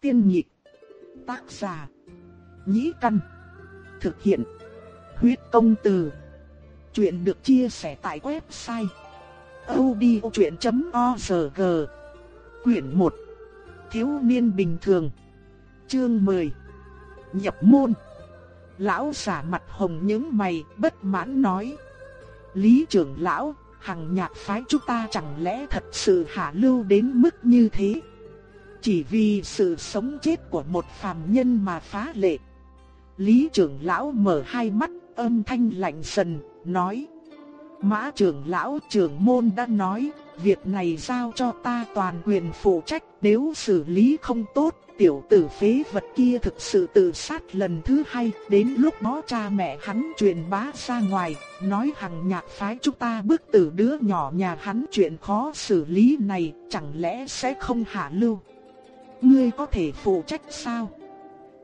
Tiên nhị Tác giả. Nhĩ căn. Thực hiện. Huyết công từ. Chuyện được chia sẻ tại website. odchuyện.org Quyển 1 Thiếu niên bình thường Chương 10 Nhập môn Lão giả mặt hồng những mày bất mãn nói Lý trưởng lão, hằng nhạc phái chúng ta chẳng lẽ thật sự hạ lưu đến mức như thế chỉ vì sự sống chết của một phàm nhân mà phá lệ. Lý trưởng lão mở hai mắt, âm thanh lạnh sần nói. Mã trưởng lão trưởng môn đã nói, việc này giao cho ta toàn quyền phụ trách, nếu xử lý không tốt, tiểu tử phế vật kia thực sự tự sát lần thứ hai, đến lúc đó cha mẹ hắn truyền bá ra ngoài, nói hằng nhạc phái chúng ta bước từ đứa nhỏ nhà hắn chuyện khó xử lý này, chẳng lẽ sẽ không hạ lưu ngươi có thể phụ trách sao?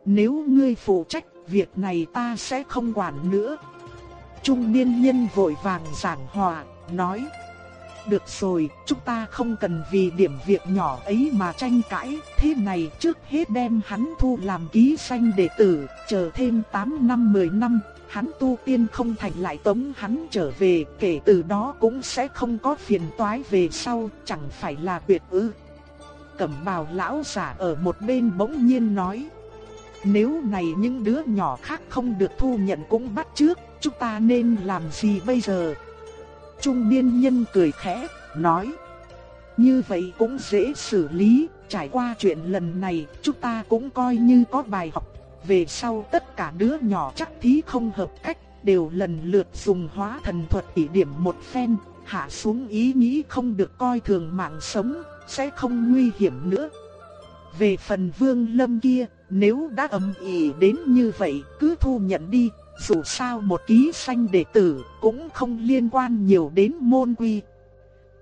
Nếu ngươi phụ trách, việc này ta sẽ không quản nữa. Trung niên nhân vội vàng giảng hòa, nói. Được rồi, chúng ta không cần vì điểm việc nhỏ ấy mà tranh cãi, thế này trước hết đem hắn thu làm ký sanh đệ tử, chờ thêm 8 năm 10 năm, hắn tu tiên không thành lại tống hắn trở về, kể từ đó cũng sẽ không có phiền toái về sau, chẳng phải là tuyệt ư cẩm bào lão giả ở một bên bỗng nhiên nói. Nếu này những đứa nhỏ khác không được thu nhận cũng bắt trước, chúng ta nên làm gì bây giờ? Trung niên nhân cười khẽ, nói. Như vậy cũng dễ xử lý, trải qua chuyện lần này, chúng ta cũng coi như có bài học. Về sau tất cả đứa nhỏ chắc thí không hợp cách, đều lần lượt dùng hóa thần thuật chỉ điểm một phen, hạ xuống ý nghĩ không được coi thường mạng sống, sẽ không nguy hiểm nữa. Về phần vương lâm kia, nếu đã âm ỉ đến như vậy, cứ thu nhận đi, dù sao một ký sanh đệ tử cũng không liên quan nhiều đến môn quy.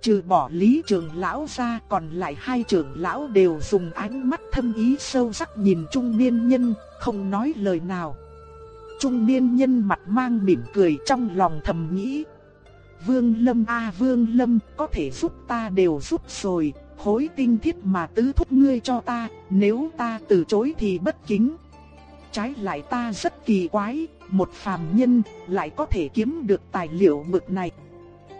Trừ bỏ lý trường lão ra còn lại hai trưởng lão đều dùng ánh mắt thâm ý sâu sắc nhìn trung niên nhân, không nói lời nào. Trung niên nhân mặt mang mỉm cười trong lòng thầm nghĩ. Vương Lâm a Vương Lâm có thể giúp ta đều giúp rồi, khối tinh thiết mà tứ thúc ngươi cho ta, nếu ta từ chối thì bất kính. Trái lại ta rất kỳ quái, một phàm nhân lại có thể kiếm được tài liệu bực này.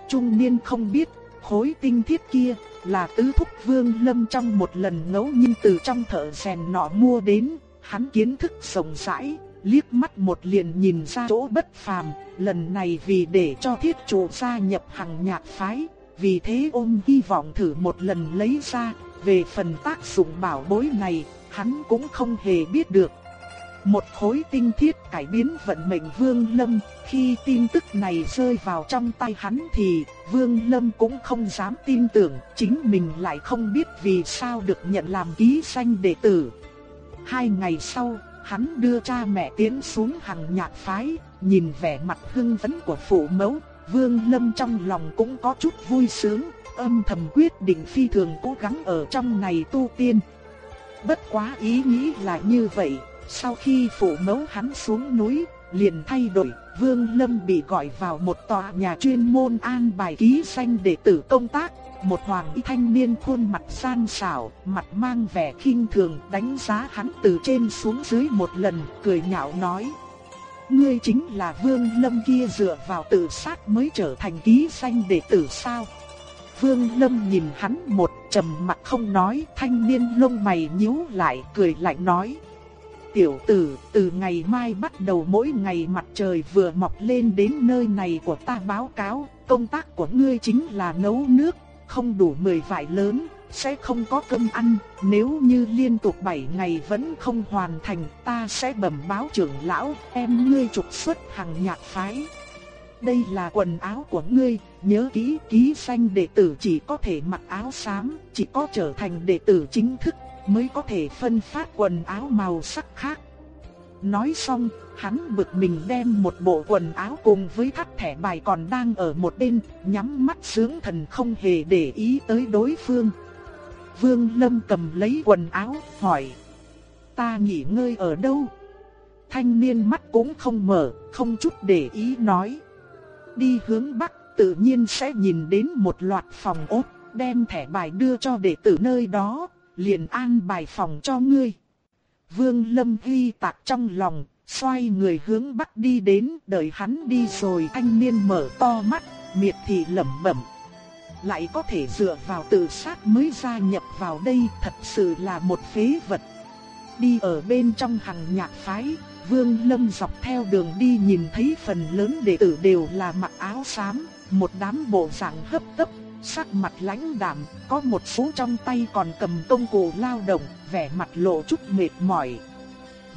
Trung niên không biết, khối tinh thiết kia là tứ thúc vương lâm trong một lần ngẫu nhiên từ trong thợ rèn nọ mua đến, hắn kiến thức rộng rãi, liếc mắt một liền nhìn ra chỗ bất phàm, lần này vì để cho thiết chủ gia nhập hàng nhạc phái, vì thế ôm hy vọng thử một lần lấy ra, về phần tác dụng bảo bối này, hắn cũng không hề biết được. Một khối tinh thiết cải biến vận mệnh Vương Lâm, khi tin tức này rơi vào trong tay hắn thì Vương Lâm cũng không dám tin tưởng, chính mình lại không biết vì sao được nhận làm ký sanh đệ tử. Hai ngày sau, hắn đưa cha mẹ tiến xuống hàng nhạc phái, nhìn vẻ mặt hưng phấn của phụ mẫu, Vương Lâm trong lòng cũng có chút vui sướng, âm thầm quyết định phi thường cố gắng ở trong này tu tiên. Bất quá ý nghĩ là như vậy, sau khi phụ mẫu hắn xuống núi, liền thay đổi, Vương Lâm bị gọi vào một tòa nhà chuyên môn an bài ký danh đệ tử công tác. Một hoàng y thanh niên khuôn mặt san xảo, mặt mang vẻ khinh thường đánh giá hắn từ trên xuống dưới một lần, cười nhạo nói ngươi chính là Vương Lâm kia dựa vào tự sát mới trở thành ký danh đệ tử sao? Vương Lâm nhìn hắn một trầm mặt không nói, thanh niên lông mày nhíu lại cười lạnh nói. Tiểu tử, từ ngày mai bắt đầu mỗi ngày mặt trời vừa mọc lên đến nơi này của ta báo cáo, công tác của ngươi chính là nấu nước, không đủ 10 vải lớn, sẽ không có cơm ăn, nếu như liên tục 7 ngày vẫn không hoàn thành, ta sẽ bẩm báo trưởng lão, em ngươi trục xuất hàng nhạc phái. Đây là quần áo của ngươi, nhớ kỹ ký danh đệ tử chỉ có thể mặc áo xám, chỉ có trở thành đệ tử chính thức mới có thể phân phát quần áo màu sắc khác. Nói xong, hắn bực mình đem một bộ quần áo cùng với thắt thẻ bài còn đang ở một bên, nhắm mắt sướng thần không hề để ý tới đối phương. Vương Lâm cầm lấy quần áo, hỏi. Ta nghỉ ngơi ở đâu? Thanh niên mắt cũng không mở, không chút để ý nói. Đi hướng Bắc tự nhiên sẽ nhìn đến một loạt phòng ốt, đem thẻ bài đưa cho đệ tử nơi đó, liền an bài phòng cho ngươi. Vương Lâm ghi tạc trong lòng, xoay người hướng bắc đi đến, đợi hắn đi rồi anh niên mở to mắt, miệt thị lẩm bẩm. Lại có thể dựa vào tự sát mới gia nhập vào đây, thật sự là một phế vật. Đi ở bên trong hàng nhạc phái, Vương Lâm dọc theo đường đi nhìn thấy phần lớn đệ tử đều là mặc áo xám, một đám bộ dạng hấp tấp, sắc mặt lãnh đạm, có một số trong tay còn cầm công cụ lao động, vẻ mặt lộ chút mệt mỏi.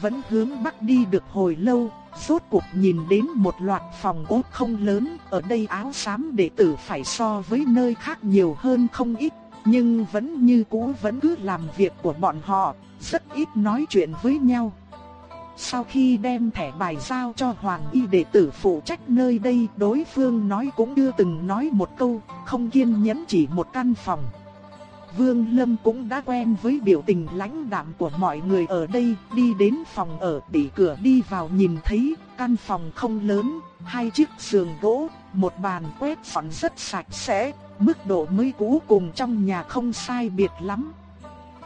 Vẫn hướng bắc đi được hồi lâu, rốt cuộc nhìn đến một loạt phòng ốt không lớn, ở đây áo xám đệ tử phải so với nơi khác nhiều hơn không ít, nhưng vẫn như cũ vẫn cứ làm việc của bọn họ, rất ít nói chuyện với nhau. Sau khi đem thẻ bài giao cho Hoàng Y đệ tử phụ trách nơi đây, đối phương nói cũng chưa từng nói một câu, không kiên nhẫn chỉ một căn phòng. Vương Lâm cũng đã quen với biểu tình lãnh đạm của mọi người ở đây, đi đến phòng ở bị cửa đi vào nhìn thấy, căn phòng không lớn, hai chiếc giường gỗ, một bàn quét dọn rất sạch sẽ, mức độ mới cũ cùng trong nhà không sai biệt lắm.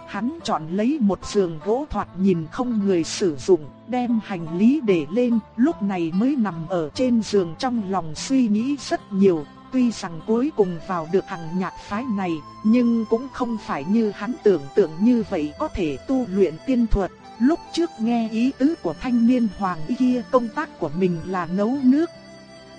Hắn chọn lấy một giường gỗ thoạt nhìn không người sử dụng, đem hành lý để lên, lúc này mới nằm ở trên giường trong lòng suy nghĩ rất nhiều. Tuy rằng cuối cùng vào được hàng nhạc phái này, nhưng cũng không phải như hắn tưởng tượng như vậy có thể tu luyện tiên thuật. Lúc trước nghe ý tứ của thanh niên hoàng y kia công tác của mình là nấu nước.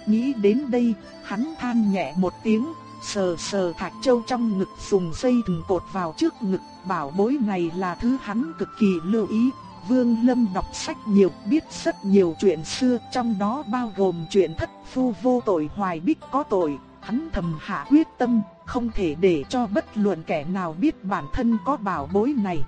Nghĩ đến đây, hắn than nhẹ một tiếng, sờ sờ thạch châu trong ngực dùng dây thừng cột vào trước ngực, bảo bối này là thứ hắn cực kỳ lưu ý. Vương Lâm đọc sách nhiều, biết rất nhiều chuyện xưa, trong đó bao gồm chuyện thất phu vô tội hoài bích có tội, hắn thầm hạ quyết tâm, không thể để cho bất luận kẻ nào biết bản thân có bảo bối này.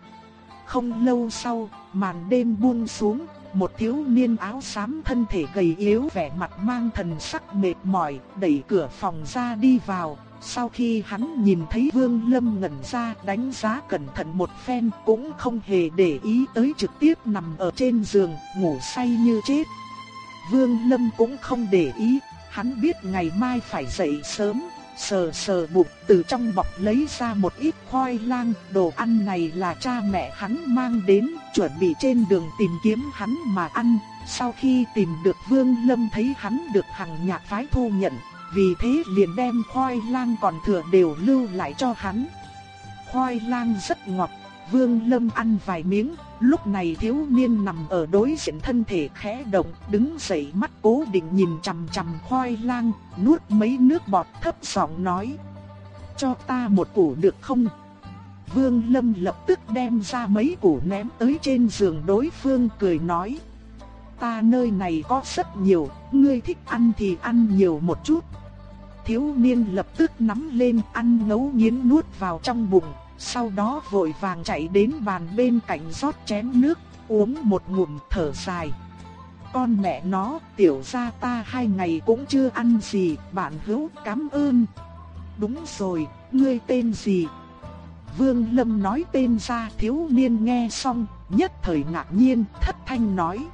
Không lâu sau, màn đêm buông xuống, một thiếu niên áo xám thân thể gầy yếu vẻ mặt mang thần sắc mệt mỏi, đẩy cửa phòng ra đi vào. Sau khi hắn nhìn thấy Vương Lâm ngẩn ra đánh giá cẩn thận một phen cũng không hề để ý tới trực tiếp nằm ở trên giường, ngủ say như chết. Vương Lâm cũng không để ý, hắn biết ngày mai phải dậy sớm, sờ sờ bụng từ trong bọc lấy ra một ít khoai lang, đồ ăn này là cha mẹ hắn mang đến, chuẩn bị trên đường tìm kiếm hắn mà ăn. Sau khi tìm được Vương Lâm thấy hắn được hàng nhạc phái thu nhận, vì thế liền đem khoai lang còn thừa đều lưu lại cho hắn. Khoai lang rất ngọt, Vương Lâm ăn vài miếng, lúc này thiếu niên nằm ở đối diện thân thể khẽ động, đứng dậy mắt cố định nhìn chằm chằm khoai lang, nuốt mấy nước bọt thấp giọng nói. Cho ta một củ được không? Vương Lâm lập tức đem ra mấy củ ném tới trên giường đối phương cười nói. Ta nơi này có rất nhiều, ngươi thích ăn thì ăn nhiều một chút. Thiếu niên lập tức nắm lên ăn ngấu nghiến nuốt vào trong bụng, sau đó vội vàng chạy đến bàn bên cạnh rót chén nước, uống một ngụm thở dài. Con mẹ nó, tiểu gia ta hai ngày cũng chưa ăn gì, bạn hữu cảm ơn. Đúng rồi, ngươi tên gì? Vương Lâm nói tên ra thiếu niên nghe xong, nhất thời ngạc nhiên, thất thanh nói.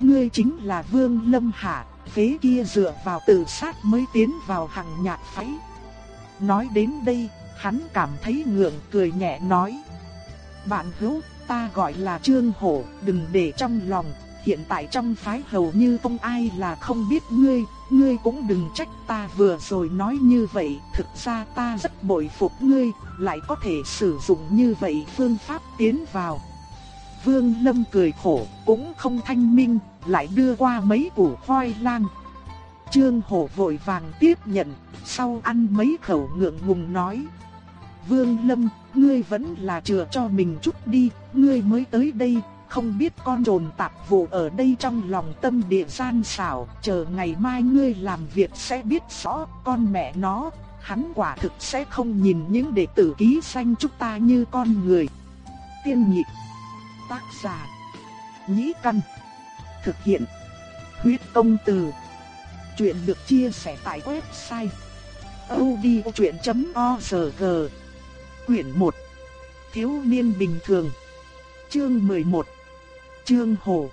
Ngươi chính là Vương Lâm hả, phế kia dựa vào tự sát mới tiến vào hàng nhạc phái. Nói đến đây, Hắn cảm thấy ngượng cười nhẹ nói. Bạn hữu, ta gọi là Trương Hổ, đừng để trong lòng, hiện tại trong phái hầu như không ai là không biết ngươi, ngươi cũng đừng trách ta vừa rồi nói như vậy, thực ra ta rất bội phục ngươi, lại có thể sử dụng như vậy phương pháp tiến vào. Vương Lâm cười khổ, cũng không thanh minh, lại đưa qua mấy củ khoai lang. Trương Hổ vội vàng tiếp nhận, sau ăn mấy khẩu ngượng ngùng nói, Vương Lâm, ngươi vẫn là chừa cho mình chút đi, ngươi mới tới đây, không biết con trồn tạp vụ ở đây trong lòng tâm địa gian xảo, chờ ngày mai ngươi làm việc sẽ biết rõ, con mẹ nó, hắn quả thực sẽ không nhìn những đệ tử ký xanh chúng ta như con người. Tiên nhị tác giả, nhĩ căn, thực hiện, huyết công từ. Chuyện được chia sẻ tại website odchuyện.org Quyển 1 Thiếu niên bình thường. Chương 11 Chương Hồ.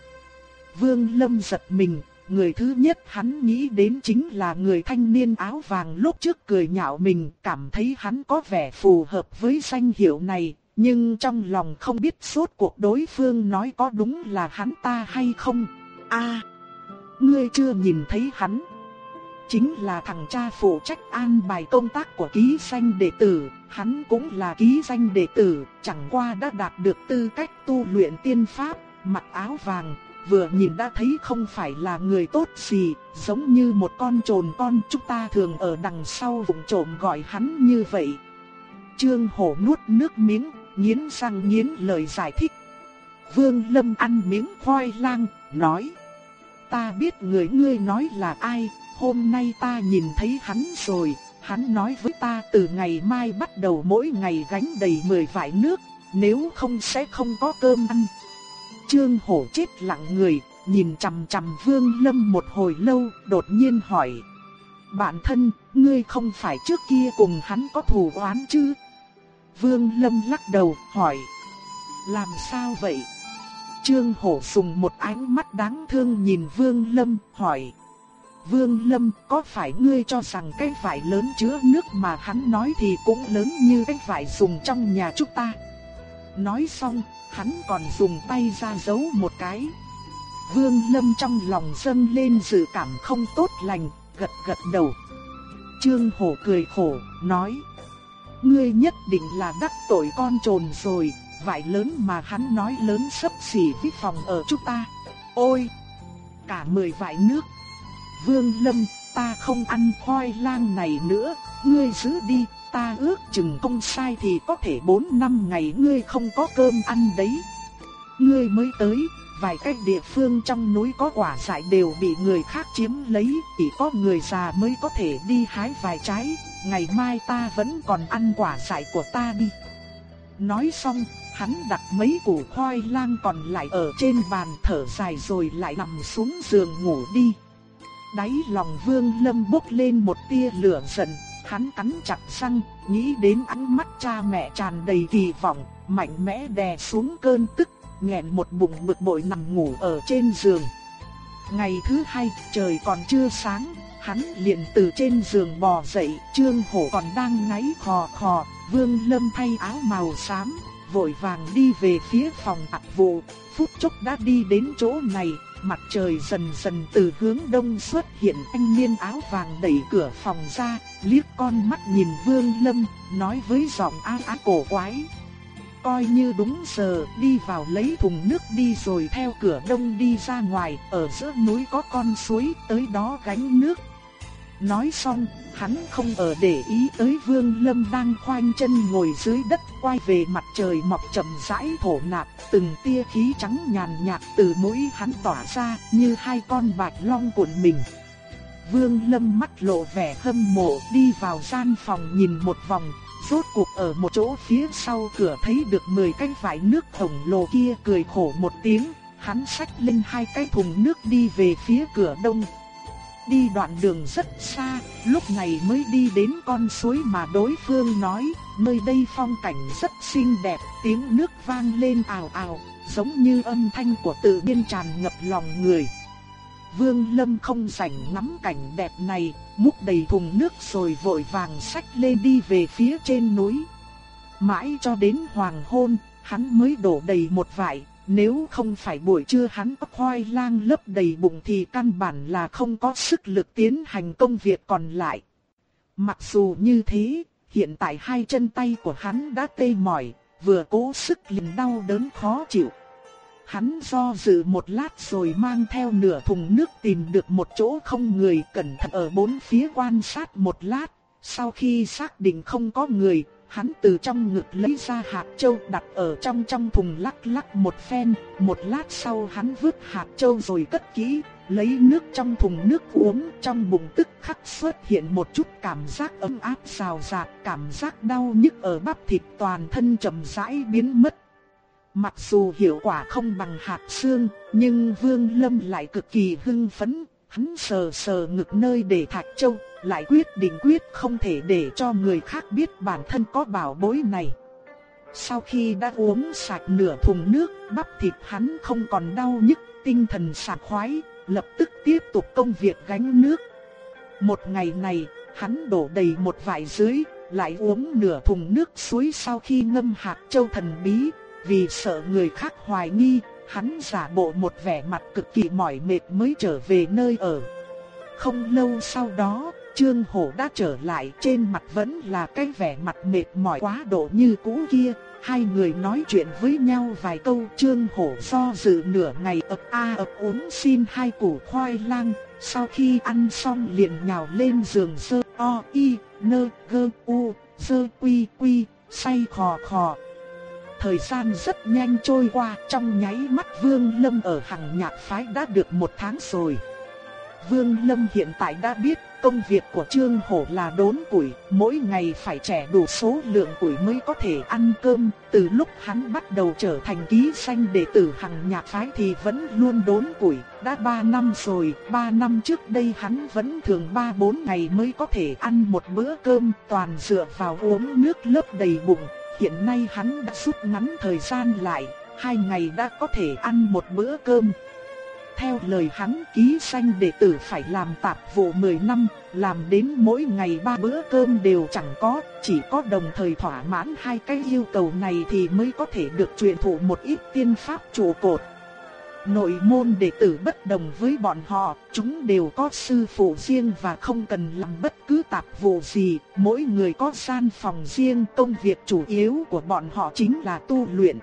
Vương Lâm giật mình, người thứ nhất hắn nghĩ đến chính là người thanh niên áo vàng lúc trước cười nhạo mình, cảm thấy hắn có vẻ phù hợp với danh hiệu này, nhưng trong lòng không biết suốt cuộc đối phương nói có đúng là hắn ta hay không. A, ngươi chưa nhìn thấy hắn. Chính là thằng cha phụ trách an bài công tác của ký danh đệ tử, hắn cũng là ký danh đệ tử, chẳng qua đã đạt được tư cách tu luyện tiên pháp, mặc áo vàng, vừa nhìn đã thấy không phải là người tốt gì, giống như một con trồn con chúng ta thường ở đằng sau vùng trộm gọi hắn như vậy. Trương Hổ nuốt nước miếng, nghiến răng nghiến lời giải thích. Vương Lâm ăn miếng khoai lang, nói. Ta biết người ngươi nói là ai, hôm nay ta nhìn thấy hắn rồi, hắn nói với ta từ ngày mai bắt đầu mỗi ngày gánh đầy 10 vải nước, nếu không sẽ không có cơm ăn. Trương Hổ chết lặng người, nhìn chằm chằm Vương Lâm một hồi lâu, đột nhiên hỏi. Bạn thân, ngươi không phải trước kia cùng hắn có thù oán chứ? Vương Lâm lắc đầu, hỏi. Làm sao vậy? Trương Hổ dùng một ánh mắt đáng thương nhìn Vương Lâm, hỏi. Vương Lâm, có phải ngươi cho rằng cái vải lớn chứa nước mà hắn nói thì cũng lớn như cái vải dùng trong nhà chúng ta? Nói xong, hắn còn dùng tay ra giấu một cái. Vương Lâm trong lòng dâng lên dự cảm không tốt lành, gật gật đầu. Trương Hổ cười khổ, nói. Ngươi nhất định là đắc tội con trồn rồi, vải lớn mà hắn nói lớn sấp xỉ với phòng ở chúng ta. Ôi! Cả mười vải nước. Vương Lâm, ta không ăn khoai lang này nữa, ngươi giữ đi, ta ước chừng không sai thì có thể 4 năm ngày ngươi không có cơm ăn đấy. Ngươi mới tới, vài cái địa phương trong núi có quả dại đều bị người khác chiếm lấy, chỉ có người già mới có thể đi hái vài trái, ngày mai ta vẫn còn ăn quả dại của ta đi. Nói xong, hắn đặt mấy củ khoai lang còn lại ở trên bàn thở dài rồi lại nằm xuống giường ngủ đi. Đáy lòng vương lâm bốc lên một tia lửa giận, Hắn cắn chặt răng, nghĩ đến ánh mắt cha mẹ tràn đầy kỳ vọng, mạnh mẽ đè xuống cơn tức, nghẹn một bụng bực bội nằm ngủ ở trên giường. Ngày thứ hai, trời còn chưa sáng, hắn liền từ trên giường bò dậy, Trương Hổ còn đang ngáy khò khò, Vương Lâm thay áo màu xám, vội vàng đi về phía phòng tạp vụ, phút chốc đã đi đến chỗ này, mặt trời dần dần từ hướng đông xuất hiện anh niên áo vàng đẩy cửa phòng ra, liếc con mắt nhìn Vương Lâm, nói với giọng á á cổ quái. Coi như đúng giờ, đi vào lấy thùng nước đi rồi theo cửa đông đi ra ngoài, ở giữa núi có con suối, tới đó gánh nước. Nói xong, hắn không ở để ý tới Vương Lâm đang khoanh chân ngồi dưới đất, quay về mặt trời mọc chậm rãi thổ nạp, từng tia khí trắng nhàn nhạt từ mũi hắn tỏa ra, như hai con bạch long cuộn mình. Vương Lâm mắt lộ vẻ hâm mộ, đi vào gian phòng nhìn một vòng, rốt cuộc ở một chỗ phía sau cửa thấy được 10 cái vải nước khổng lồ kia cười khổ một tiếng, hắn xách lên hai cái thùng nước đi về phía cửa đông. Đi đoạn đường rất xa, lúc này mới đi đến con suối mà đối phương nói, nơi đây phong cảnh rất xinh đẹp, tiếng nước vang lên ào ào, giống như âm thanh của tự nhiên tràn ngập lòng người. Vương Lâm không rảnh ngắm cảnh đẹp này, múc đầy thùng nước rồi vội vàng xách lên đi về phía trên núi. Mãi cho đến hoàng hôn, hắn mới đổ đầy một vải, nếu không phải buổi trưa hắn có khoai lang lấp đầy bụng thì căn bản là không có sức lực tiến hành công việc còn lại. Mặc dù như thế, hiện tại hai chân tay của hắn đã tê mỏi, vừa cố sức liền đau đớn khó chịu. Hắn do dự một lát rồi mang theo nửa thùng nước tìm được một chỗ không người cẩn thận ở bốn phía quan sát một lát. Sau khi xác định không có người, hắn từ trong ngực lấy ra hạt châu đặt ở trong trong thùng lắc lắc một phen, một lát sau hắn vứt hạt châu rồi cất kỹ, lấy nước trong thùng nước uống, trong bụng tức khắc xuất hiện một chút cảm giác ấm áp xào rạt, cảm giác đau nhức ở bắp thịt toàn thân chậm rãi biến mất. Mặc dù hiệu quả không bằng hạt xương, nhưng Vương Lâm lại cực kỳ hưng phấn, hắn sờ sờ ngực nơi để thạch châu, lại quyết định quyết không thể để cho người khác biết bản thân có bảo bối này. Sau khi đã uống sạch nửa thùng nước, bắp thịt hắn không còn đau nhức, tinh thần sảng khoái, lập tức tiếp tục công việc gánh nước. Một ngày này, hắn đổ đầy một vải dưới, lại uống nửa thùng nước suối sau khi ngâm hạt châu thần bí, vì sợ người khác hoài nghi, hắn giả bộ một vẻ mặt cực kỳ mỏi mệt mới trở về nơi ở. Không lâu sau đó, Trương Hổ đã trở lại, trên mặt vẫn là cái vẻ mặt mệt mỏi quá độ như cũ kia. Hai người nói chuyện với nhau vài câu, Trương Hổ do dự nửa ngày, ập a ập uống xin hai củ khoai lang. Sau khi ăn xong liền nhào lên giường sơ, o y nơ gơ u sơ quy quy say khò khò. Thời gian rất nhanh trôi qua, trong nháy mắt Vương Lâm ở hằng nhạc phái đã được một tháng rồi. Vương Lâm hiện tại đã biết công việc của Trương Hổ là đốn củi, mỗi ngày phải trẻ đủ số lượng củi mới có thể ăn cơm. Từ lúc hắn bắt đầu trở thành ký sanh đệ tử hằng nhạc phái thì vẫn luôn đốn củi, đã 3 năm rồi, 3 năm trước đây hắn vẫn thường 3-4 ngày mới có thể ăn một bữa cơm, toàn dựa vào uống nước lấp đầy bụng. Hiện nay hắn đã rút ngắn thời gian lại, hai ngày đã có thể ăn một bữa cơm theo lời hắn ký sanh đệ tử phải làm tạp vụ 10 năm, làm đến mỗi ngày ba bữa cơm đều chẳng có, chỉ có đồng thời thỏa mãn hai cái yêu cầu này thì mới có thể được truyền thụ một ít tiên pháp trụ cột. Nội môn đệ tử bất đồng với bọn họ, chúng đều có sư phụ riêng và không cần làm bất cứ tạp vụ gì, mỗi người có gian phòng riêng, công việc chủ yếu của bọn họ chính là tu luyện.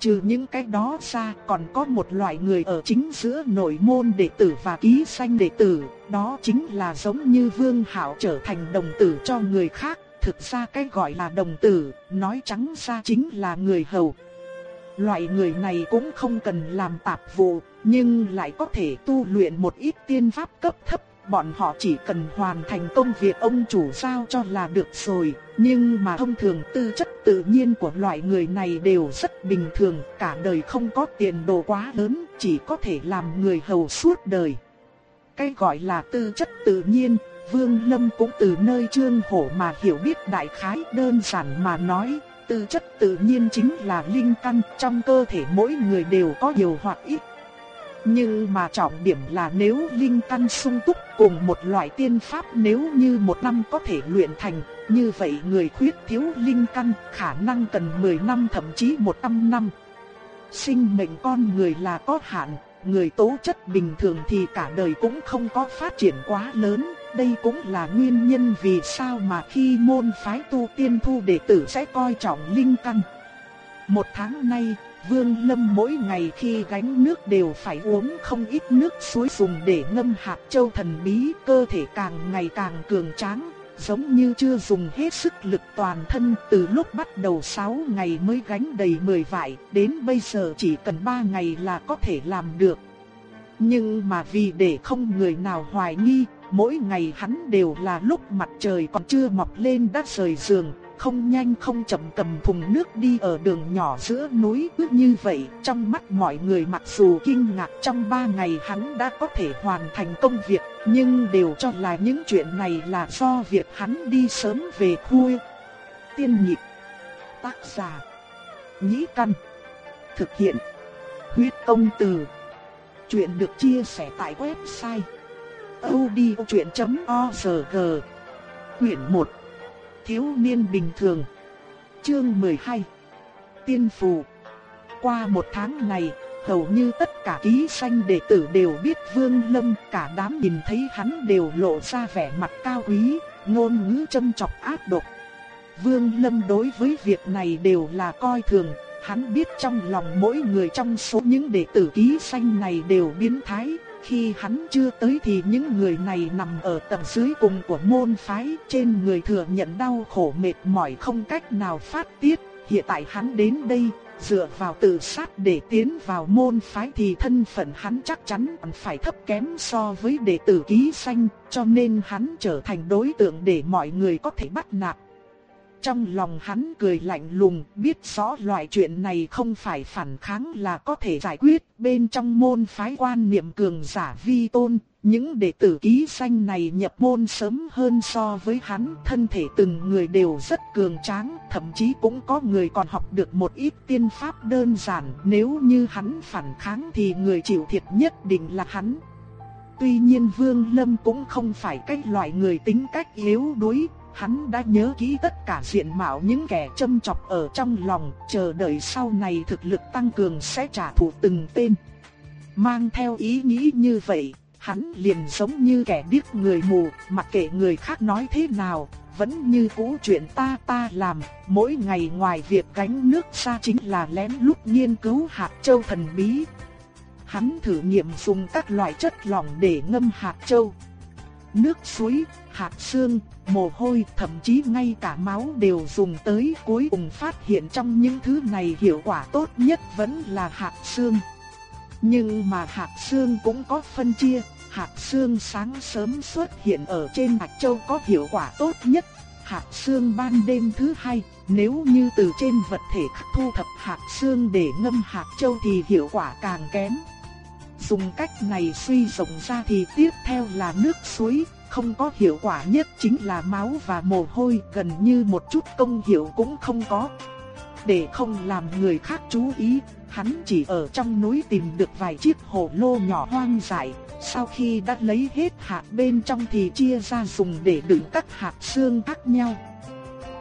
Trừ những cái đó ra còn có một loại người ở chính giữa nội môn đệ tử và ký sanh đệ tử, đó chính là giống như Vương Hạo trở thành đồng tử cho người khác, thực ra cái gọi là đồng tử, nói trắng ra chính là người hầu. Loại người này cũng không cần làm tạp vụ, nhưng lại có thể tu luyện một ít tiên pháp cấp thấp bọn họ chỉ cần hoàn thành công việc ông chủ giao cho là được rồi. Nhưng mà thông thường tư chất tự nhiên của loại người này đều rất bình thường, cả đời không có tiền đồ quá lớn, chỉ có thể làm người hầu suốt đời. Cái gọi là tư chất tự nhiên, Vương Lâm cũng từ nơi trương hổ mà hiểu biết đại khái đơn giản mà nói, tư chất tự nhiên chính là linh căn trong cơ thể mỗi người đều có nhiều hoặc ít nhưng mà trọng điểm là nếu linh căn sung túc cùng một loại tiên pháp nếu như một năm có thể luyện thành, như vậy người khuyết thiếu linh căn khả năng cần 10 năm thậm chí 100 năm. Sinh mệnh con người là có hạn, người tố chất bình thường thì cả đời cũng không có phát triển quá lớn. Đây cũng là nguyên nhân vì sao mà khi môn phái tu tiên thu đệ tử sẽ coi trọng linh căn. Một tháng nay, Vương Lâm mỗi ngày khi gánh nước đều phải uống không ít nước suối dùng để ngâm hạt châu thần bí, cơ thể càng ngày càng cường tráng, giống như chưa dùng hết sức lực toàn thân từ lúc bắt đầu 6 ngày mới gánh đầy 10 vải, đến bây giờ chỉ cần 3 ngày là có thể làm được. Nhưng mà vì để không người nào hoài nghi, mỗi ngày hắn đều là lúc mặt trời còn chưa mọc lên đã rời giường, không nhanh không chậm cầm thùng nước đi ở đường nhỏ giữa núi ước như vậy, trong mắt mọi người mặc dù kinh ngạc trong ba ngày hắn đã có thể hoàn thành công việc, nhưng đều cho là những chuyện này là do việc hắn đi sớm về khuya. Tiên nhịp, tác giả, nhĩ căn, thực hiện, huyết công từ. Chuyện được chia sẻ tại website odchuyện.org Quyển 1 thiếu niên bình thường. Chương 12 Tiên phù Qua một tháng này, hầu như tất cả ký sanh đệ tử đều biết Vương Lâm, cả đám nhìn thấy hắn đều lộ ra vẻ mặt cao quý, ngôn ngữ châm chọc ác độc. Vương Lâm đối với việc này đều là coi thường, hắn biết trong lòng mỗi người trong số những đệ tử ký sanh này đều biến thái, khi hắn chưa tới thì những người này nằm ở tầng dưới cùng của môn phái, trên người thừa nhận đau khổ mệt mỏi không cách nào phát tiết. Hiện tại hắn đến đây, dựa vào tự sát để tiến vào môn phái thì thân phận hắn chắc chắn phải thấp kém so với đệ tử ký sanh, cho nên hắn trở thành đối tượng để mọi người có thể bắt nạt. Trong lòng hắn cười lạnh lùng, biết rõ loại chuyện này không phải phản kháng là có thể giải quyết. Bên trong môn phái quan niệm cường giả vi tôn, những đệ tử ký danh này nhập môn sớm hơn so với hắn. Thân thể từng người đều rất cường tráng, thậm chí cũng có người còn học được một ít tiên pháp đơn giản. Nếu như hắn phản kháng thì người chịu thiệt nhất định là hắn. Tuy nhiên Vương Lâm cũng không phải cái loại người tính cách yếu đuối, hắn đã nhớ kỹ tất cả diện mạo những kẻ châm chọc ở trong lòng, chờ đợi sau này thực lực tăng cường sẽ trả thù từng tên. Mang theo ý nghĩ như vậy, hắn liền giống như kẻ điếc người mù, mặc kệ người khác nói thế nào, vẫn như cũ chuyện ta ta làm, mỗi ngày ngoài việc gánh nước ra chính là lén lút nghiên cứu hạt châu thần bí. Hắn thử nghiệm dùng các loại chất lỏng để ngâm hạt châu. Nước suối, hạt xương, mồ hôi, thậm chí ngay cả máu đều dùng tới cuối cùng phát hiện trong những thứ này hiệu quả tốt nhất vẫn là hạt xương. Nhưng mà hạt xương cũng có phân chia, hạt xương sáng sớm xuất hiện ở trên hạt châu có hiệu quả tốt nhất. Hạt xương ban đêm thứ hai, nếu như từ trên vật thể thu thập hạt xương để ngâm hạt châu thì hiệu quả càng kém. Dùng cách này suy rộng ra thì tiếp theo là nước suối, không có hiệu quả nhất chính là máu và mồ hôi, gần như một chút công hiệu cũng không có. Để không làm người khác chú ý, hắn chỉ ở trong núi tìm được vài chiếc hồ lô nhỏ hoang dại, sau khi đã lấy hết hạt bên trong thì chia ra dùng để đựng các hạt xương khác nhau.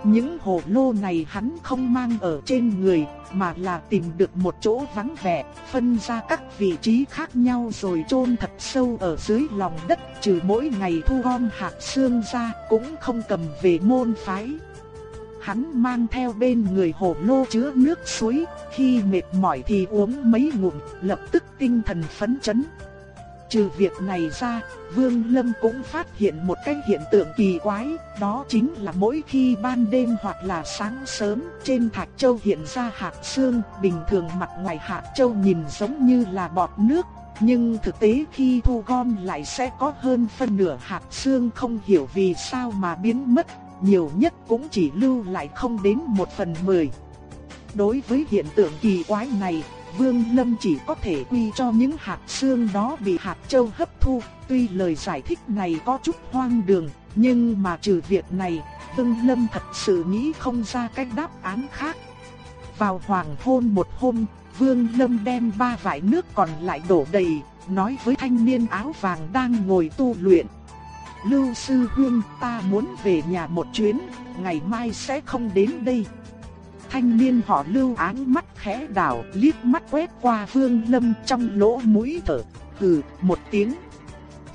Những hồ lô này hắn không mang ở trên người, mà là tìm được một chỗ vắng vẻ, phân ra các vị trí khác nhau rồi chôn thật sâu ở dưới lòng đất, trừ mỗi ngày thu gom hạt xương ra, cũng không cầm về môn phái. Hắn mang theo bên người hồ lô chứa nước suối, khi mệt mỏi thì uống mấy ngụm, lập tức tinh thần phấn chấn. Trừ việc này ra, Vương Lâm cũng phát hiện một cái hiện tượng kỳ quái, đó chính là mỗi khi ban đêm hoặc là sáng sớm, trên thạch châu hiện ra hạt xương, bình thường mặt ngoài hạt châu nhìn giống như là bọt nước, nhưng thực tế khi thu gom lại sẽ có hơn phân nửa hạt xương không hiểu vì sao mà biến mất, nhiều nhất cũng chỉ lưu lại không đến một phần mười. Đối với hiện tượng kỳ quái này, Vương Lâm chỉ có thể quy cho những hạt xương đó bị hạt châu hấp thu, tuy lời giải thích này có chút hoang đường, nhưng mà trừ việc này, Vương Lâm thật sự nghĩ không ra cách đáp án khác. Vào hoàng hôn một hôm, Vương Lâm đem ba vải nước còn lại đổ đầy, nói với thanh niên áo vàng đang ngồi tu luyện. Lưu sư huynh ta muốn về nhà một chuyến, ngày mai sẽ không đến đây. Thanh niên họ lưu áng mắt khẽ đảo, liếc mắt quét qua Vương Lâm trong lỗ mũi thở, hừ, một tiếng.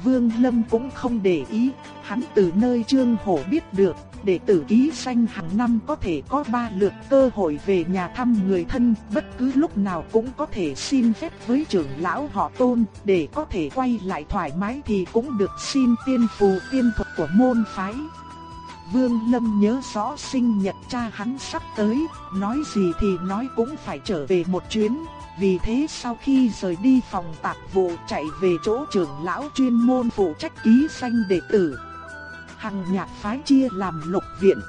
Vương Lâm cũng không để ý, hắn từ nơi Trương Hổ biết được, đệ tử ký sanh hàng năm có thể có ba lượt cơ hội về nhà thăm người thân, bất cứ lúc nào cũng có thể xin phép với trưởng lão họ tôn, để có thể quay lại thoải mái thì cũng được xin tiên phù tiên thuật của môn phái. Vương Lâm nhớ rõ sinh nhật cha hắn sắp tới, nói gì thì nói cũng phải trở về một chuyến. Vì thế sau khi rời đi phòng tạp vụ chạy về chỗ trưởng lão chuyên môn phụ trách ký danh đệ tử. Hằng nhạc phái chia làm lục viện.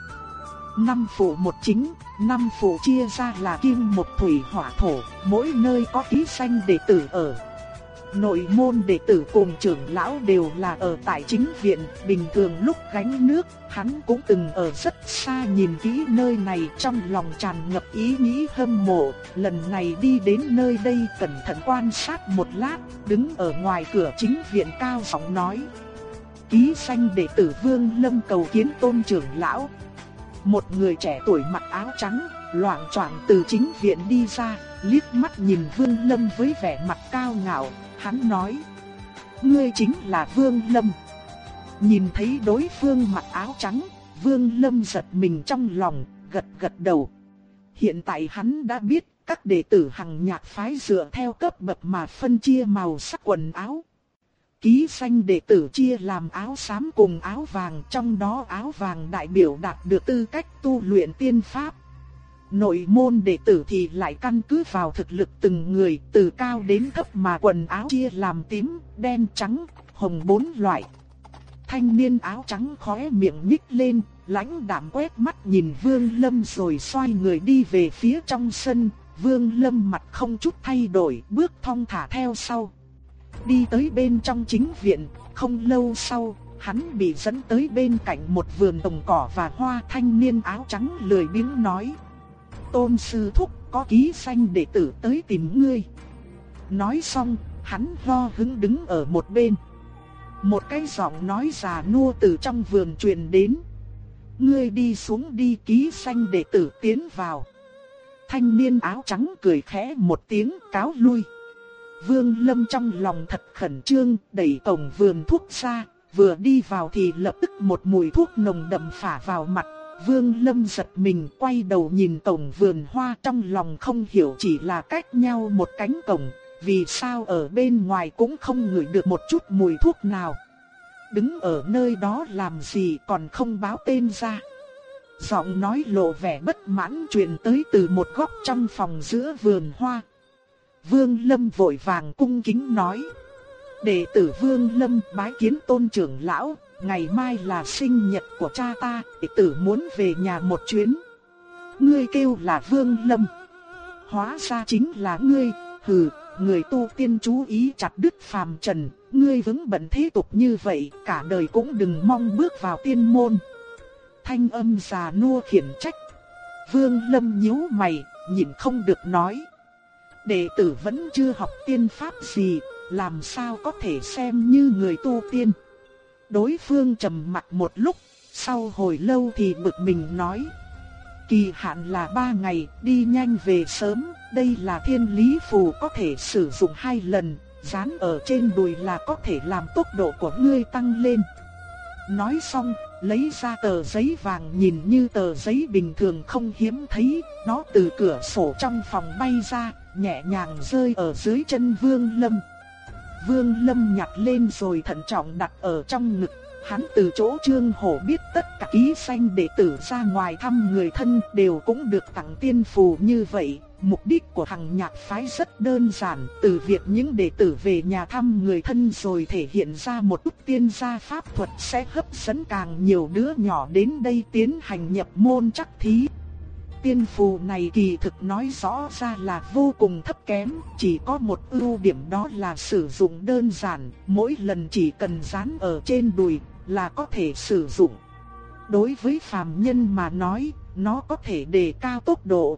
Năm phụ một chính, năm phụ chia ra là kim một thủy hỏa thổ, mỗi nơi có ký danh đệ tử ở. Nội môn đệ tử cùng trưởng lão đều là ở tại chính viện, bình thường lúc gánh nước, hắn cũng từng ở rất xa nhìn kỹ nơi này trong lòng tràn ngập ý nghĩ hâm mộ, lần này đi đến nơi đây cẩn thận quan sát một lát, đứng ở ngoài cửa chính viện cao giọng nói. Ký sanh đệ tử Vương Lâm cầu kiến tôn trưởng lão. Một người trẻ tuổi mặc áo trắng, loạn choạng từ chính viện đi ra, liếc mắt nhìn Vương Lâm với vẻ mặt cao ngạo, hắn nói. Ngươi chính là Vương Lâm. Nhìn thấy đối phương mặc áo trắng, Vương Lâm giật mình trong lòng, gật gật đầu. Hiện tại hắn đã biết các đệ tử hằng nhạc phái dựa theo cấp bậc mà phân chia màu sắc quần áo. Ký xanh đệ tử chia làm áo xám cùng áo vàng, trong đó áo vàng đại biểu đạt được tư cách tu luyện tiên pháp. Nội môn đệ tử thì lại căn cứ vào thực lực từng người từ cao đến thấp mà quần áo chia làm tím, đen trắng, hồng bốn loại. Thanh niên áo trắng khóe miệng nhích lên, lãnh đạm quét mắt nhìn Vương Lâm rồi xoay người đi về phía trong sân. Vương Lâm mặt không chút thay đổi, bước thong thả theo sau. Đi tới bên trong chính viện, không lâu sau, hắn bị dẫn tới bên cạnh một vườn đồng cỏ và hoa thanh niên áo trắng lười biếng nói tôn sư thúc có ký danh đệ tử tới tìm ngươi. Nói xong, hắn lo hứng đứng ở một bên. Một cái giọng nói già nua từ trong vườn truyền đến. ngươi đi xuống đi ký xanh đệ tử tiến vào. Thanh niên áo trắng cười khẽ một tiếng cáo lui. Vương Lâm trong lòng thật khẩn trương, đẩy cổng vườn thuốc ra, vừa đi vào thì lập tức một mùi thuốc nồng đậm phả vào mặt. Vương Lâm giật mình quay đầu nhìn cổng vườn hoa trong lòng không hiểu chỉ là cách nhau một cánh cổng, vì sao ở bên ngoài cũng không ngửi được một chút mùi thuốc nào. Đứng ở nơi đó làm gì còn không báo tên ra. Giọng nói lộ vẻ bất mãn truyền tới từ một góc trong phòng giữa vườn hoa. Vương Lâm vội vàng cung kính nói. Đệ tử Vương Lâm bái kiến tôn trưởng lão, ngày mai là sinh nhật của cha ta, đệ tử muốn về nhà một chuyến. Ngươi kêu là Vương Lâm. Hóa ra chính là ngươi, hừ, người tu tiên chú ý chặt đứt phàm trần, ngươi vững bận thế tục như vậy, cả đời cũng đừng mong bước vào tiên môn. Thanh âm già nua khiển trách. Vương Lâm nhíu mày, nhìn không được nói. Đệ tử vẫn chưa học tiên pháp gì, làm sao có thể xem như người tu tiên. Đối phương trầm mặt một lúc, sau hồi lâu thì bực mình nói. Kỳ hạn là ba ngày, đi nhanh về sớm, đây là thiên lý phù có thể sử dụng hai lần, dán ở trên đùi là có thể làm tốc độ của ngươi tăng lên. Nói xong, lấy ra tờ giấy vàng nhìn như tờ giấy bình thường không hiếm thấy, nó từ cửa sổ trong phòng bay ra, nhẹ nhàng rơi ở dưới chân Vương Lâm. Vương Lâm nhặt lên rồi thận trọng đặt ở trong ngực. Hắn từ chỗ Trương Hổ biết tất cả ký sanh đệ tử ra ngoài thăm người thân đều cũng được tặng tiên phù như vậy. Mục đích của thằng nhạc phái rất đơn giản, từ việc những đệ tử về nhà thăm người thân rồi thể hiện ra một chút tiên gia pháp thuật sẽ hấp dẫn càng nhiều đứa nhỏ đến đây tiến hành nhập môn chắc thí. Tiên phù này kỳ thực nói rõ ra là vô cùng thấp kém, chỉ có một ưu điểm đó là sử dụng đơn giản, mỗi lần chỉ cần dán ở trên đùi là có thể sử dụng. Đối với phàm nhân mà nói, nó có thể đề cao tốc độ.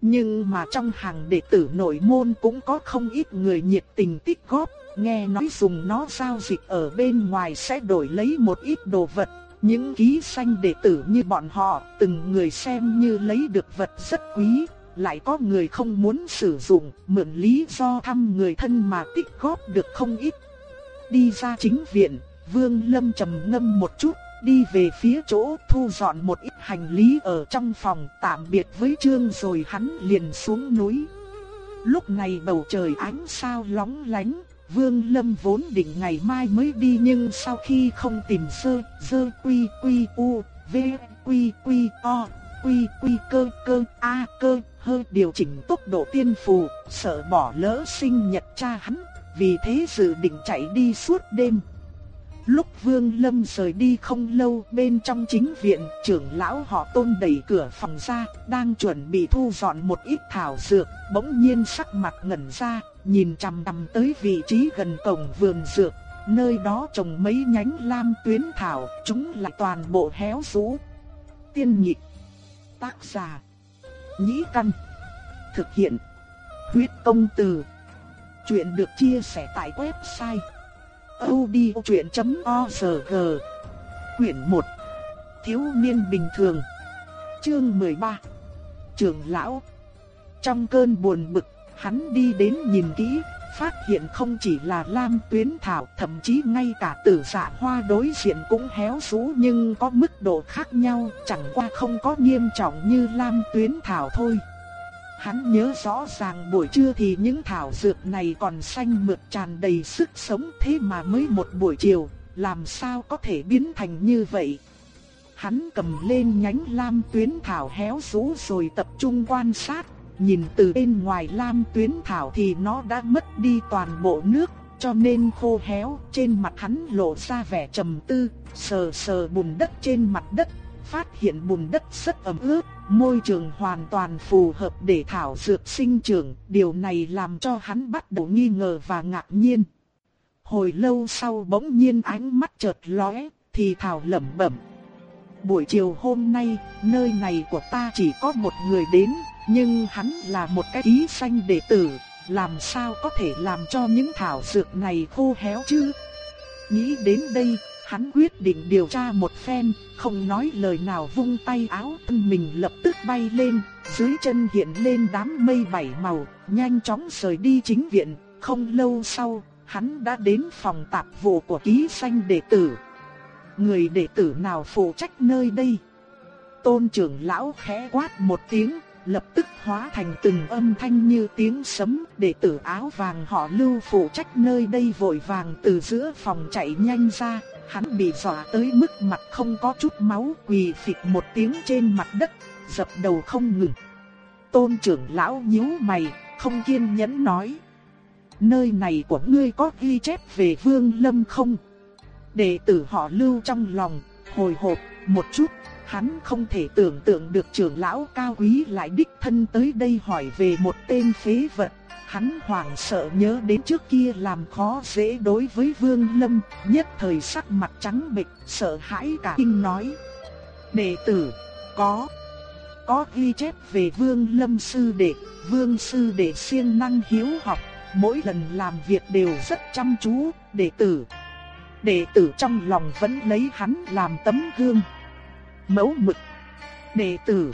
Nhưng mà trong hàng đệ tử nội môn cũng có không ít người nhiệt tình tích góp, nghe nói dùng nó giao dịch ở bên ngoài sẽ đổi lấy một ít đồ vật, những ký sanh đệ tử như bọn họ, từng người xem như lấy được vật rất quý, lại có người không muốn sử dụng, mượn lý do thăm người thân mà tích góp được không ít. Đi ra chính viện, Vương Lâm trầm ngâm một chút, đi về phía chỗ thu dọn một ít hành lý ở trong phòng, tạm biệt với Trương rồi hắn liền xuống núi. Lúc này bầu trời ánh sao lóng lánh, Vương Lâm vốn định ngày mai mới đi nhưng sau khi không tìm sơ, sơ quy quy u, v quy quy o, quy quy cơ cơ a cơ hơi điều chỉnh tốc độ tiên phù, sợ bỏ lỡ sinh nhật cha hắn, vì thế dự định chạy đi suốt đêm. Lúc Vương Lâm rời đi không lâu bên trong chính viện, trưởng lão họ tôn đẩy cửa phòng ra, đang chuẩn bị thu dọn một ít thảo dược, bỗng nhiên sắc mặt ngẩn ra, nhìn chằm chằm tới vị trí gần cổng vườn dược, nơi đó trồng mấy nhánh lam tuyến thảo, chúng lại toàn bộ héo rũ. Tiên nhị tác giả, nhĩ căn, thực hiện, huyết công từ. Chuyện được chia sẻ tại website odchuyện.org Quyển 1 Thiếu niên bình thường Chương 13 Trường lão Trong cơn buồn bực, hắn đi đến nhìn kỹ, phát hiện không chỉ là lam tuyến thảo, thậm chí ngay cả tử dạ hoa đối diện cũng héo rũ nhưng có mức độ khác nhau, chẳng qua không có nghiêm trọng như lam tuyến thảo thôi. Hắn nhớ rõ ràng buổi trưa thì những thảo dược này còn xanh mượt tràn đầy sức sống thế mà mới một buổi chiều, làm sao có thể biến thành như vậy. Hắn cầm lên nhánh lam tuyến thảo héo rũ rồi tập trung quan sát, nhìn từ bên ngoài lam tuyến thảo thì nó đã mất đi toàn bộ nước, cho nên khô héo, trên mặt hắn lộ ra vẻ trầm tư, sờ sờ bùn đất trên mặt đất, phát hiện bùn đất rất ẩm ướt, môi trường hoàn toàn phù hợp để thảo dược sinh trưởng, điều này làm cho hắn bắt đầu nghi ngờ và ngạc nhiên. Hồi lâu sau bỗng nhiên ánh mắt chợt lóe, thì thảo lẩm bẩm. Buổi chiều hôm nay, nơi này của ta chỉ có một người đến, nhưng hắn là một cái ký xanh đệ tử, làm sao có thể làm cho những thảo dược này khô héo chứ? Nghĩ đến đây, Hắn quyết định điều tra một phen, không nói lời nào vung tay áo thân mình lập tức bay lên, dưới chân hiện lên đám mây bảy màu, nhanh chóng rời đi chính viện. Không lâu sau, hắn đã đến phòng tạp vụ của ký xanh đệ tử. Người đệ tử nào phụ trách nơi đây? Tôn trưởng lão khẽ quát một tiếng, lập tức hóa thành từng âm thanh như tiếng sấm, đệ tử áo vàng họ lưu phụ trách nơi đây vội vàng từ giữa phòng chạy nhanh ra, hắn bị dọa tới mức mặt không có chút máu quỳ phịch một tiếng trên mặt đất, dập đầu không ngừng. Tôn trưởng lão nhíu mày, không kiên nhẫn nói. Nơi này của ngươi có ghi chép về vương lâm không? Đệ tử họ lưu trong lòng, hồi hộp, một chút, hắn không thể tưởng tượng được trưởng lão cao quý lại đích thân tới đây hỏi về một tên phế vật. Hắn hoảng sợ nhớ đến trước kia làm khó dễ đối với Vương Lâm, nhất thời sắc mặt trắng bệch, sợ hãi cả kinh nói. Đệ tử, có, có ghi chép về Vương Lâm sư đệ, Vương sư đệ siêng năng hiếu học, mỗi lần làm việc đều rất chăm chú, đệ tử. Đệ tử trong lòng vẫn lấy hắn làm tấm gương. Mẫu mực. Đệ tử.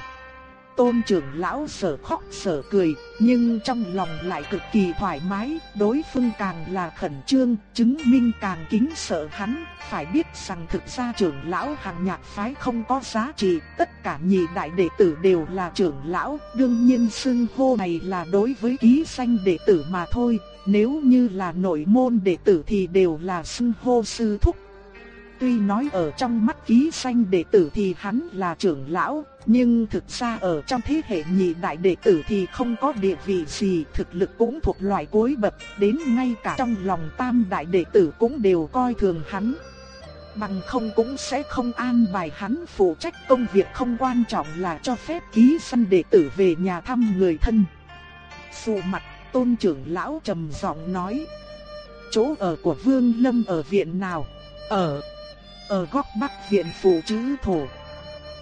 Tôn trưởng lão sở khóc sở cười, nhưng trong lòng lại cực kỳ thoải mái, đối phương càng là khẩn trương, chứng minh càng kính sợ hắn, phải biết rằng thực ra trưởng lão hàng nhạc phái không có giá trị, tất cả nhị đại đệ tử đều là trưởng lão, đương nhiên xưng hô này là đối với ký danh đệ tử mà thôi, nếu như là nội môn đệ tử thì đều là xưng hô sư thúc. Tuy nói ở trong mắt ký sanh đệ tử thì hắn là trưởng lão, nhưng thực ra ở trong thế hệ nhị đại đệ tử thì không có địa vị gì, thực lực cũng thuộc loại cuối bậc, đến ngay cả trong lòng tam đại đệ tử cũng đều coi thường hắn. Bằng không cũng sẽ không an bài hắn phụ trách công việc không quan trọng là cho phép ký sanh đệ tử về nhà thăm người thân. Sụ mặt tôn trưởng lão trầm giọng nói. Chỗ ở của Vương Lâm ở viện nào? Ở, ở góc bắc viện phủ chữ thổ.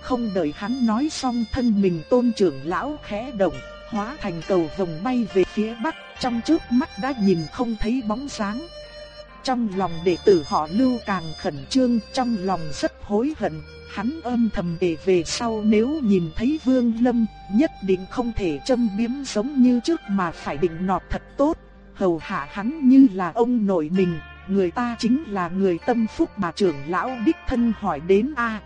Không đợi hắn nói xong thân mình tôn trưởng lão khẽ động, hóa thành cầu vòng bay về phía bắc, trong trước mắt đã nhìn không thấy bóng sáng Trong lòng đệ tử họ lưu càng khẩn trương, trong lòng rất hối hận, hắn âm thầm để về sau nếu nhìn thấy Vương Lâm, nhất định không thể châm biếm giống như trước mà phải định nọt thật tốt, hầu hạ hắn như là ông nội mình, người ta chính là người tâm phúc mà trưởng lão đích thân hỏi đến a.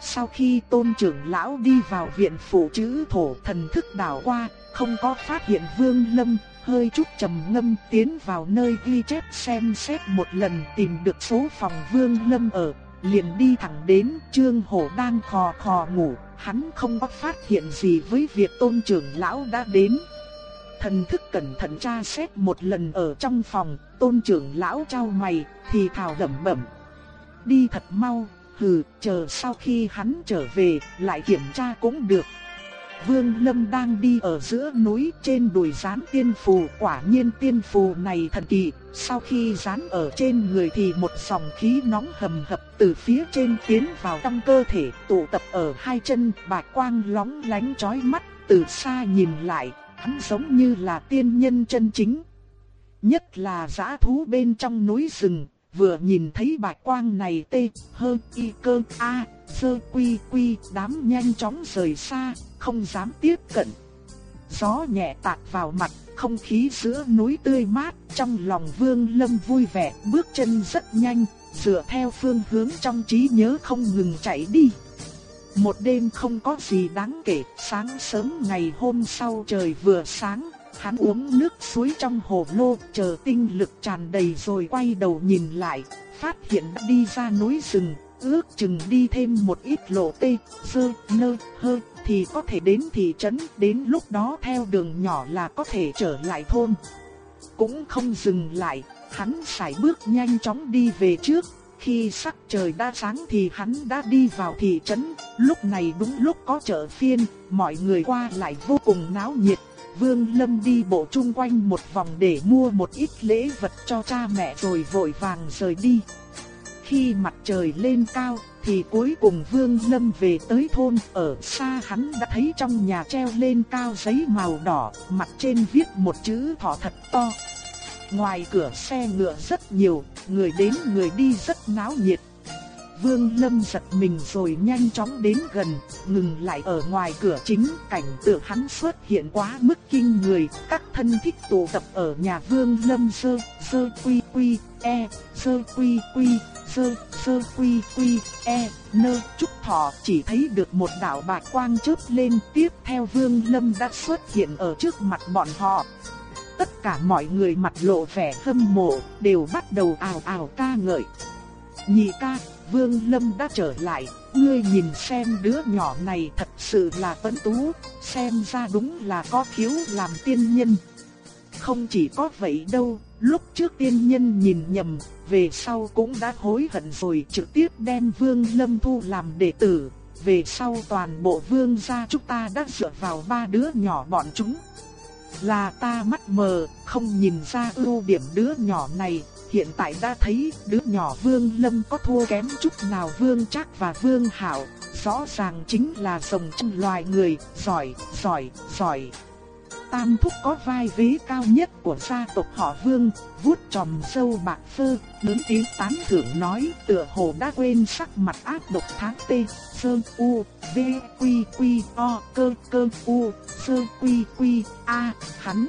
Sau khi tôn trưởng lão đi vào viện phủ chữ thổ thần thức đảo qua, không có phát hiện Vương Lâm, hơi chút trầm ngâm tiến vào nơi ghi chép xem xét một lần tìm được số phòng Vương Lâm ở, liền đi thẳng đến Trương Hổ đang khò khò ngủ, hắn không có phát hiện gì với việc tôn trưởng lão đã đến. Thần thức cẩn thận tra xét một lần ở trong phòng, tôn trưởng lão trao mày, thì thào lẩm bẩm. Đi thật mau, hừ, chờ sau khi hắn trở về, lại kiểm tra cũng được. Vương Lâm đang đi ở giữa núi trên đùi rán tiên phù, quả nhiên tiên phù này thần kỳ, sau khi rán ở trên người thì một dòng khí nóng hầm hập từ phía trên tiến vào trong cơ thể, tụ tập ở hai chân, bạch quang lóng lánh chói mắt, từ xa nhìn lại, hắn giống như là tiên nhân chân chính. Nhất là giã thú bên trong núi rừng, vừa nhìn thấy bạch quang này tê, hơn y cơ, a, sơ quy quy, đám nhanh chóng rời xa, không dám tiếp cận. Gió nhẹ tạt vào mặt, không khí giữa núi tươi mát, trong lòng Vương Lâm vui vẻ, bước chân rất nhanh, dựa theo phương hướng trong trí nhớ không ngừng chạy đi. Một đêm không có gì đáng kể, sáng sớm ngày hôm sau trời vừa sáng, hắn uống nước suối trong hồ lô, chờ tinh lực tràn đầy rồi quay đầu nhìn lại, phát hiện đã đi ra núi rừng, ước chừng đi thêm một ít lộ tê, sơ, nơ, hơ, thì có thể đến thị trấn, đến lúc đó theo đường nhỏ là có thể trở lại thôn. Cũng không dừng lại, hắn phải bước nhanh chóng đi về trước, khi sắc trời đã sáng thì hắn đã đi vào thị trấn, lúc này đúng lúc có chợ phiên, mọi người qua lại vô cùng náo nhiệt. Vương Lâm đi bộ chung quanh một vòng để mua một ít lễ vật cho cha mẹ rồi vội vàng rời đi. Khi mặt trời lên cao, thì cuối cùng Vương Lâm về tới thôn, ở xa hắn đã thấy trong nhà treo lên cao giấy màu đỏ, mặt trên viết một chữ thỏ thật to. Ngoài cửa xe ngựa rất nhiều, người đến người đi rất náo nhiệt, Vương Lâm giật mình rồi nhanh chóng đến gần, ngừng lại ở ngoài cửa chính, cảnh tượng hắn xuất hiện quá mức kinh người, các thân thích tụ tập ở nhà Vương Lâm sơ, sơ quy quy, e, sơ quy quy, sơ, sơ quy quy, e, nơ, trúc thọ. Chỉ thấy được một đạo bạc quang chớp lên tiếp theo Vương Lâm đã xuất hiện ở trước mặt bọn họ. Tất cả mọi người mặt lộ vẻ hâm mộ, đều bắt đầu ào ào ca ngợi. Nhị ca, Vương Lâm đã trở lại, ngươi nhìn xem đứa nhỏ này thật sự là tuấn tú, xem ra đúng là có khiếu làm tiên nhân. Không chỉ có vậy đâu, lúc trước tiên nhân nhìn nhầm, về sau cũng đã hối hận rồi trực tiếp đem Vương Lâm thu làm đệ tử. Về sau toàn bộ vương gia chúng ta đã dựa vào ba đứa nhỏ bọn chúng. Là ta mắt mờ, không nhìn ra ưu điểm đứa nhỏ này, hiện tại đã thấy đứa nhỏ Vương Lâm có thua kém chút nào Vương Trác và Vương hảo. Rõ ràng chính là rồng trong loài người, giỏi, giỏi, giỏi. Tam thúc có vai vế cao nhất của gia tộc họ Vương, vuốt tròm sâu bạc phơ, lớn tiếng tán thưởng nói, tựa hồ đã quên sắc mặt ác độc tháng T, sơn u, v, quy quy o, cơ cơ u, sơn quy quy a, hắn.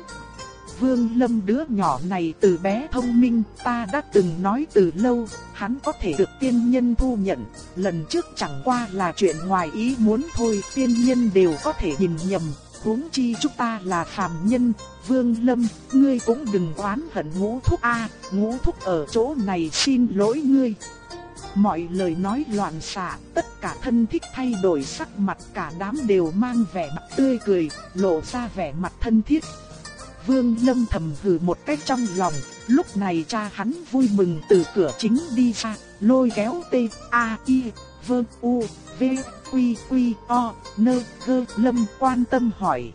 Vương Lâm đứa nhỏ này từ bé thông minh, ta đã từng nói từ lâu, hắn có thể được tiên nhân thu nhận, lần trước chẳng qua là chuyện ngoài ý muốn thôi, tiên nhân đều có thể nhìn nhầm, huống chi chúng ta là phàm nhân, Vương Lâm, ngươi cũng đừng oán hận ngũ thúc a, ngũ thúc ở chỗ này xin lỗi ngươi. Mọi lời nói loạn xạ, tất cả thân thích thay đổi sắc mặt cả đám đều mang vẻ mặt tươi cười, lộ ra vẻ mặt thân thiết. Vương Lâm thầm hừ một cách trong lòng, lúc này cha hắn vui mừng từ cửa chính đi ra, lôi kéo T, A, I, V, U, V, Quy, Quy, O, Nơ, Gơ, Lâm quan tâm hỏi.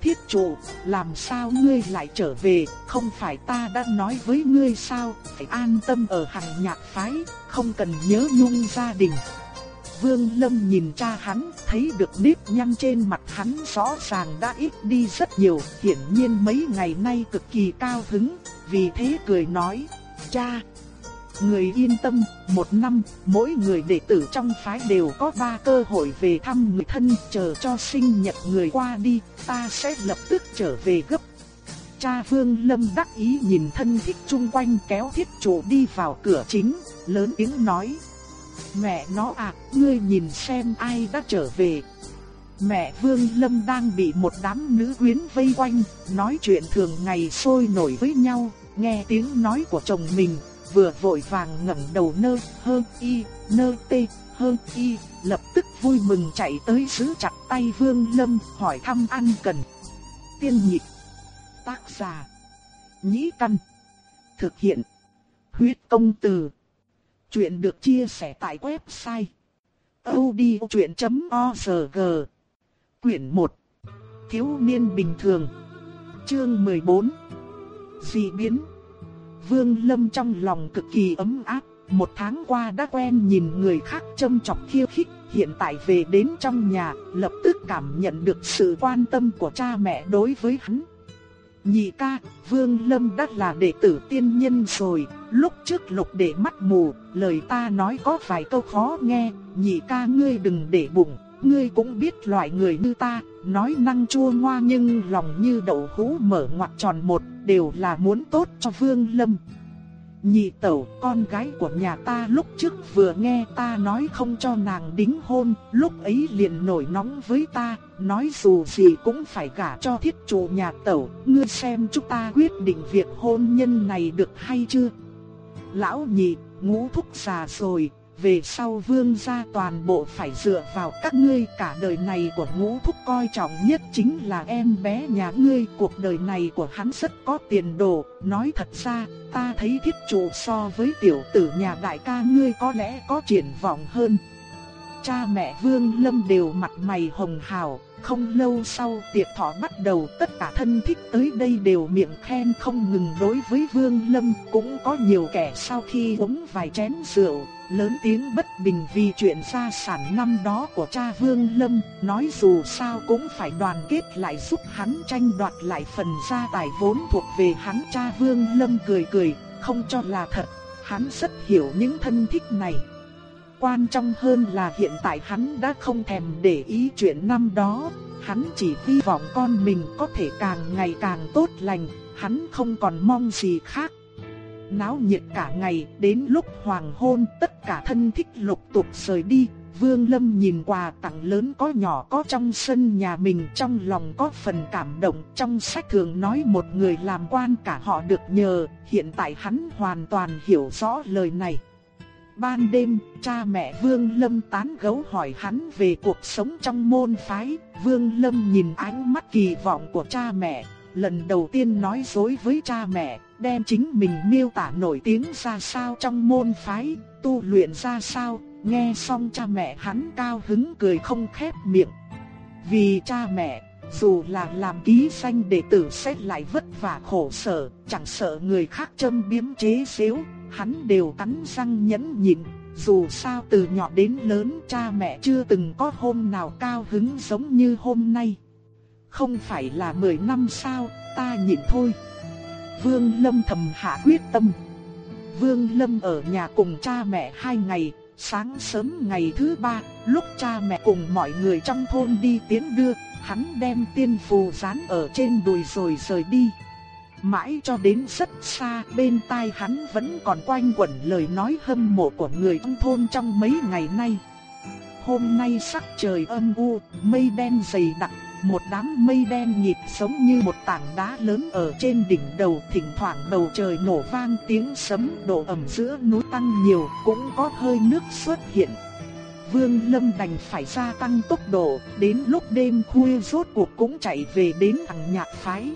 Thiết chủ làm sao ngươi lại trở về, không phải ta đã nói với ngươi sao, phải an tâm ở hàng nhạc phái, không cần nhớ nhung gia đình. Vương Lâm nhìn cha hắn, thấy được nếp nhăn trên mặt hắn rõ ràng đã ít đi rất nhiều, hiển nhiên mấy ngày nay cực kỳ cao hứng, vì thế cười nói, cha, người yên tâm, một năm, mỗi người đệ tử trong phái đều có ba cơ hội về thăm người thân, chờ cho sinh nhật người qua đi, ta sẽ lập tức trở về gấp. Cha Vương Lâm đắc ý nhìn thân thích chung quanh kéo thiết chủ đi vào cửa chính, lớn tiếng nói. Mẹ nó à, ngươi nhìn xem ai đã trở về. Mẹ Vương Lâm đang bị một đám nữ quyến vây quanh, nói chuyện thường ngày sôi nổi với nhau, nghe tiếng nói của chồng mình, vừa vội vàng ngẩng đầu nơ, hơn y, nơ tê, hơn y, lập tức vui mừng chạy tới giữ chặt tay Vương Lâm, hỏi thăm ăn cần. Tiên nhị tác giả, nhĩ căn, thực hiện, huyết công từ. Chuyện được chia sẻ tại website odchuyện.org Quyển 1 Thiếu niên bình thường Chương 14 Dị biến Vương Lâm trong lòng cực kỳ ấm áp. Một tháng qua đã quen nhìn người khác châm chọc khiêu khích. Hiện tại về đến trong nhà Lập tức cảm nhận được sự quan tâm của cha mẹ đối với hắn. Nhị ca, Vương Lâm đã là đệ tử tiên nhân rồi, lúc trước lục đệ mắt mù, lời ta nói có vài câu khó nghe, nhị ca ngươi đừng để bụng, ngươi cũng biết loại người như ta, nói năng chua ngoa nhưng lòng như đậu hũ mở ngoặt tròn một, đều là muốn tốt cho Vương Lâm. Nhị tẩu, con gái của nhà ta lúc trước vừa nghe ta nói không cho nàng đính hôn, lúc ấy liền nổi nóng với ta, nói dù gì cũng phải gả cho thiết chủ nhà tẩu, ngươi xem chúng ta quyết định việc hôn nhân này được hay chưa? Lão nhị, ngũ thúc già rồi, về sau vương gia toàn bộ phải dựa vào các ngươi cả đời này của ngũ thúc coi trọng nhất chính là em bé nhà ngươi. Cuộc đời này của hắn rất có tiền đồ, nói thật ra, ta thấy thiết chủ so với tiểu tử nhà đại ca ngươi có lẽ có triển vọng hơn. Cha mẹ vương lâm đều mặt mày hồng hào, không lâu sau tiệc thọ bắt đầu, tất cả thân thích tới đây đều miệng khen không ngừng đối với Vương Lâm. Cũng có nhiều kẻ sau khi uống vài chén rượu, lớn tiếng bất bình vì chuyện gia sản năm đó của cha Vương Lâm. Nói dù sao cũng phải đoàn kết lại giúp hắn tranh đoạt lại phần gia tài vốn thuộc về hắn. Cha Vương Lâm cười cười, không cho là thật. Hắn rất hiểu những thân thích này quan trọng hơn là hiện tại hắn đã không thèm để ý chuyện năm đó, hắn chỉ hy vọng con mình có thể càng ngày càng tốt lành, hắn không còn mong gì khác. Náo nhiệt cả ngày, đến lúc hoàng hôn tất cả thân thích lục tục rời đi, Vương Lâm nhìn quà tặng lớn có nhỏ có trong sân nhà mình trong lòng có phần cảm động. Trong sách thường nói một người làm quan cả họ được nhờ, hiện tại hắn hoàn toàn hiểu rõ lời này. Ban đêm, cha mẹ Vương Lâm tán gẫu hỏi hắn về cuộc sống trong môn phái. Vương Lâm nhìn ánh mắt kỳ vọng của cha mẹ, lần đầu tiên nói dối với cha mẹ, đem chính mình miêu tả nổi tiếng ra sao trong môn phái, tu luyện ra sao, Nghe xong cha mẹ hắn cao hứng cười không khép miệng. Vì cha mẹ, dù là làm ký danh đệ tử sẽ lại vất vả khổ sở, chẳng sợ người khác châm biếm chế xíu hắn đều cắn răng nhẫn nhịn. Dù sao từ nhỏ đến lớn cha mẹ chưa từng có hôm nào cao hứng giống như hôm nay. Không phải là 10 năm sao, ta nhịn thôi. Vương Lâm thầm hạ quyết tâm. Vương Lâm ở nhà cùng cha mẹ hai ngày, Sáng sớm ngày thứ ba, lúc cha mẹ cùng mọi người trong thôn đi tiến đưa, hắn đem tiên phù dán ở trên đùi rồi rời đi. Mãi cho đến rất xa bên tai hắn vẫn còn quanh quẩn lời nói hâm mộ của người trong thôn trong mấy ngày nay. Hôm nay sắc trời âm u, mây đen dày đặc, một đám mây đen nhịp giống như một tảng đá lớn ở trên đỉnh đầu, thỉnh thoảng bầu trời nổ vang tiếng sấm, độ ẩm giữa núi tăng nhiều, cũng có hơi nước xuất hiện. Vương Lâm đành phải gia tăng tốc độ, đến lúc đêm khuya rốt cuộc cũng chạy về đến thằng nhạc phái.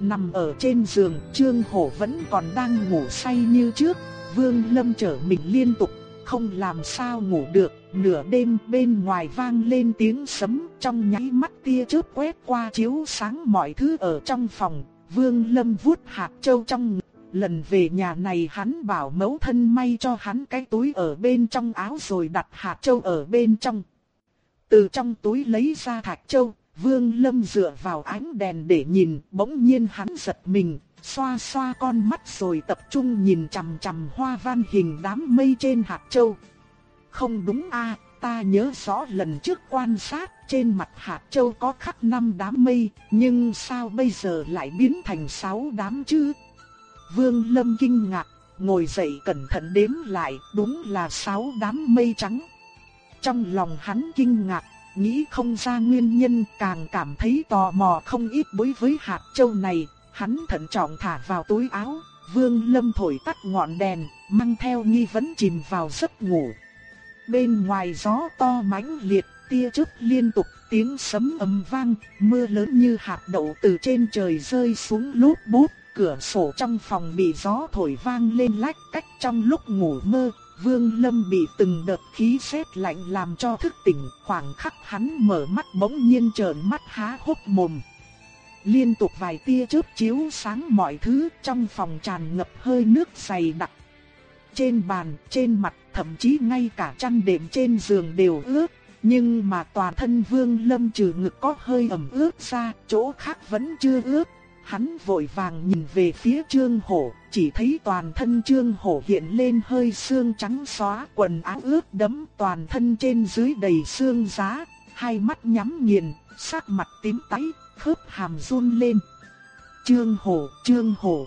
Nằm ở trên giường, Trương Hổ vẫn còn đang ngủ say như trước, Vương Lâm trở mình liên tục, không làm sao ngủ được, nửa đêm bên ngoài vang lên tiếng sấm, trong nháy mắt tia chớp quét qua chiếu sáng mọi thứ ở trong phòng, Vương Lâm vuốt hạt châu trong Lần về nhà này hắn bảo mẫu thân may cho hắn cái túi ở bên trong áo rồi đặt hạt châu ở bên trong. Từ trong túi lấy ra thạch châu, Vương Lâm dựa vào ánh đèn để nhìn, bỗng nhiên hắn giật mình, xoa xoa con mắt rồi tập trung nhìn chằm chằm hoa văn hình đám mây trên hạt châu. Không đúng a, ta nhớ rõ lần trước quan sát trên mặt hạt châu có khắc năm đám mây, nhưng sao bây giờ lại biến thành sáu đám chứ? Vương Lâm kinh ngạc, ngồi dậy cẩn thận đếm lại, đúng là sáu đám mây trắng. Trong lòng hắn kinh ngạc, nghĩ không ra nguyên nhân, càng cảm thấy tò mò không ít đối với hạt châu này, hắn thận trọng thả vào túi áo. Vương Lâm thổi tắt ngọn đèn, mang theo nghi vấn chìm vào giấc ngủ. Bên ngoài gió to mãnh liệt, tia chớp liên tục, tiếng sấm ầm vang, mưa lớn như hạt đậu từ trên trời rơi xuống lút bút, cửa sổ trong phòng bị gió thổi vang lên lách cách trong lúc ngủ mơ. Vương Lâm bị từng đợt khí sét lạnh làm cho thức tỉnh, khoảng khắc hắn mở mắt bỗng nhiên trợn mắt há hốc mồm. Liên tục vài tia chớp chiếu sáng mọi thứ trong phòng tràn ngập hơi nước dày đặc. Trên bàn, trên mặt thậm chí ngay cả chăn đệm trên giường đều ướt, nhưng mà toàn thân Vương Lâm trừ ngực có hơi ẩm ướt ra, chỗ khác vẫn chưa ướt. Hắn vội vàng nhìn về phía Trương Hổ, chỉ thấy toàn thân Trương Hổ hiện lên hơi xương trắng xóa, quần áo ướt đẫm, toàn thân trên dưới đầy xương giá, hai mắt nhắm nghiền, sắc mặt tím tái, khớp hàm run lên. Trương Hổ, Trương Hổ.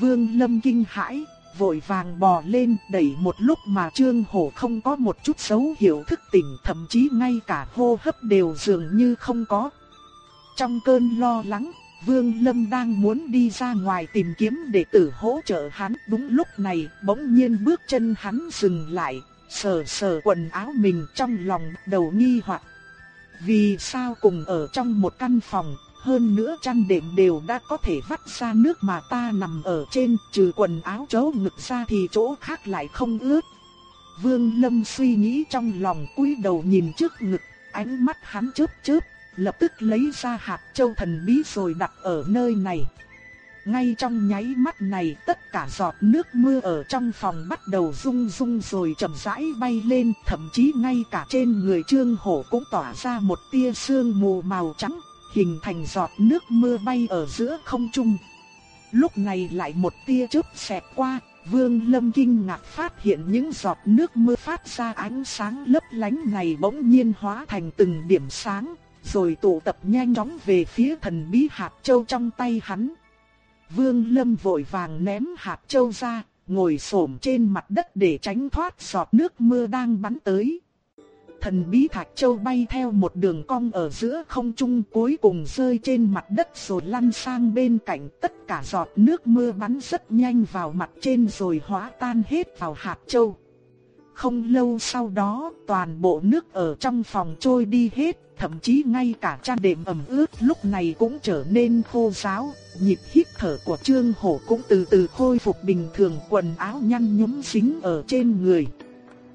Vương Lâm kinh hãi, vội vàng bò lên đẩy một lúc mà Trương Hổ không có một chút dấu hiệu thức tỉnh thậm chí ngay cả hô hấp đều dường như không có. Trong cơn lo lắng, Vương Lâm đang muốn đi ra ngoài tìm kiếm đệ tử hỗ trợ hắn. Đúng lúc này, bỗng nhiên bước chân hắn dừng lại, sờ sờ quần áo mình trong lòng đầu nghi hoặc. Vì sao cùng ở trong một căn phòng, hơn nữa chăn đệm đều đã có thể vắt ra nước mà ta nằm ở trên, trừ quần áo chỗ ngực ra thì chỗ khác lại không ướt. Vương Lâm suy nghĩ trong lòng cúi đầu nhìn trước ngực, ánh mắt hắn chớp chớp, lập tức lấy ra hạt châu thần bí rồi đặt ở nơi này. Ngay trong nháy mắt này tất cả giọt nước mưa ở trong phòng bắt đầu rung rung rồi chậm rãi bay lên, thậm chí ngay cả trên người trương hổ cũng tỏa ra một tia sương mù màu trắng, hình thành giọt nước mưa bay ở giữa không trung. Lúc này lại một tia chớp xẹt qua, Vương Lâm kinh ngạc phát hiện những giọt nước mưa phát ra ánh sáng lấp lánh này bỗng nhiên hóa thành từng điểm sáng, rồi tụ tập nhanh chóng về phía thần bí hạt châu trong tay hắn. Vương Lâm vội vàng ném hạt châu ra, ngồi xổm trên mặt đất để tránh thoát giọt nước mưa đang bắn tới. Thần bí thạch châu bay theo một đường cong ở giữa không trung cuối cùng rơi trên mặt đất rồi lăn sang bên cạnh tất cả giọt nước mưa bắn rất nhanh vào mặt trên rồi hóa tan hết vào hạt châu. Không lâu sau đó toàn bộ nước ở trong phòng trôi đi hết, thậm chí ngay cả chăn đệm ẩm ướt lúc này cũng trở nên khô ráo, nhịp hít thở của Trương Hổ cũng từ từ khôi phục bình thường quần áo nhăn nhúm dính ở trên người.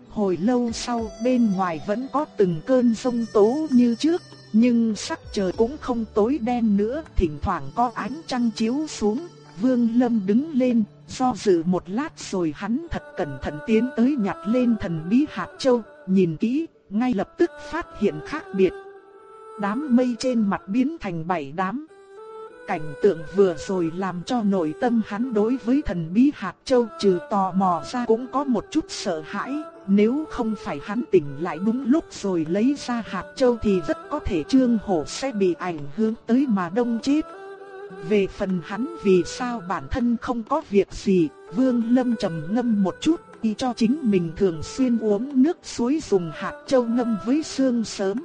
Hồi lâu sau bên ngoài vẫn có từng cơn sông tố như trước, nhưng sắc trời cũng không tối đen nữa, thỉnh thoảng có ánh trăng chiếu xuống. Vương Lâm đứng lên, do dự một lát rồi hắn thật cẩn thận tiến tới nhặt lên thần bí hạt châu, nhìn kỹ, ngay lập tức phát hiện khác biệt. Đám mây trên mặt biến thành bảy đám. Cảnh tượng vừa rồi làm cho nội tâm hắn đối với thần bí hạt châu trừ tò mò ra cũng có một chút sợ hãi, nếu không phải hắn tỉnh lại đúng lúc rồi lấy ra hạt châu thì rất có thể trương hổ sẽ bị ảnh hưởng tới mà đông chết. Về phần hắn vì sao bản thân không có việc gì, Vương Lâm trầm ngâm một chút, y cho chính mình thường xuyên uống nước suối dùng hạt châu ngâm với xương sớm.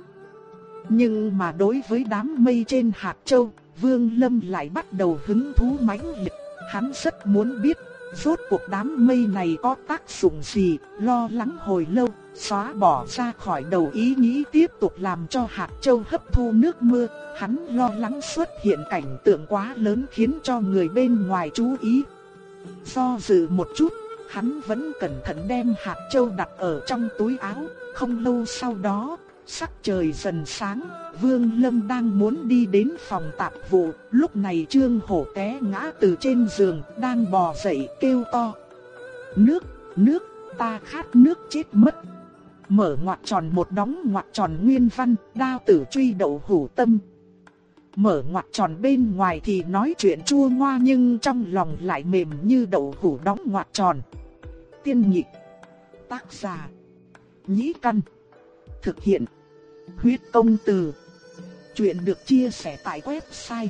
Nhưng mà đối với đám mây trên hạt châu, Vương Lâm lại bắt đầu hứng thú mãnh liệt, hắn rất muốn biết rốt cuộc đám mây này có tác dụng gì, lo lắng hồi lâu, xóa bỏ ra khỏi đầu ý nghĩ tiếp tục làm cho hạt châu hấp thu nước mưa, hắn lo lắng xuất hiện cảnh tượng quá lớn khiến cho người bên ngoài chú ý. Do dự một chút, hắn vẫn cẩn thận đem hạt châu đặt ở trong túi áo, không lâu sau đó, Sắc trời dần sáng, Vương Lâm đang muốn đi đến phòng tạp vụ, lúc này Trương Hổ té ngã từ trên giường, đang bò dậy kêu to. Nước, nước, ta khát nước chết mất. Mở ngoặc tròn một đóng ngoặc tròn nguyên văn, đao tử truy đậu hủ tâm. Mở ngoặc tròn bên ngoài thì nói chuyện chua ngoa nhưng trong lòng lại mềm như đậu hủ đóng ngoặc tròn. Tiên nhị Tác giả. Nhĩ căn. Thực hiện. Huyết công từ. Chuyện được chia sẻ tại website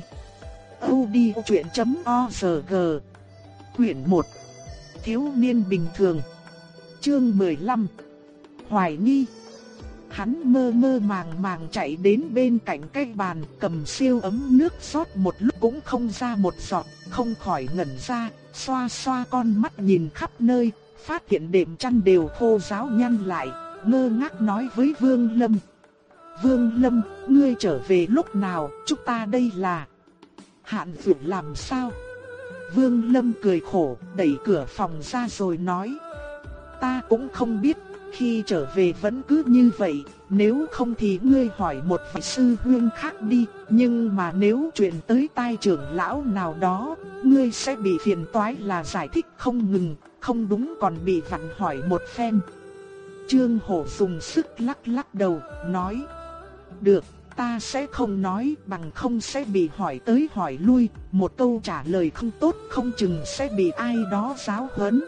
odchuyện.org. Quyển 1. Thiếu niên bình thường. Chương 15. Hoài nghi. Hắn mơ mơ màng màng chạy đến bên cạnh cái bàn, cầm siêu ấm nước rót một lúc cũng không ra một giọt, không khỏi ngẩn ra, xoa xoa con mắt nhìn khắp nơi, phát hiện đệm chăn đều khô ráo nhăn lại, ngơ ngác nói với Vương Lâm. Vương Lâm, ngươi trở về lúc nào, chúng ta đây là... Hạn vượt làm sao? Vương Lâm cười khổ, đẩy cửa phòng ra rồi nói. Ta cũng không biết, khi trở về vẫn cứ như vậy, nếu không thì ngươi hỏi một vị sư huynh khác đi, nhưng mà nếu chuyện tới tai trưởng lão nào đó, ngươi sẽ bị phiền toái là giải thích không ngừng, không đúng còn bị vặn hỏi một phen. Trương Hổ dùng sức lắc lắc đầu, nói. Được, ta sẽ không nói bằng không sẽ bị hỏi tới hỏi lui, một câu trả lời không tốt không chừng sẽ bị ai đó giáo huấn.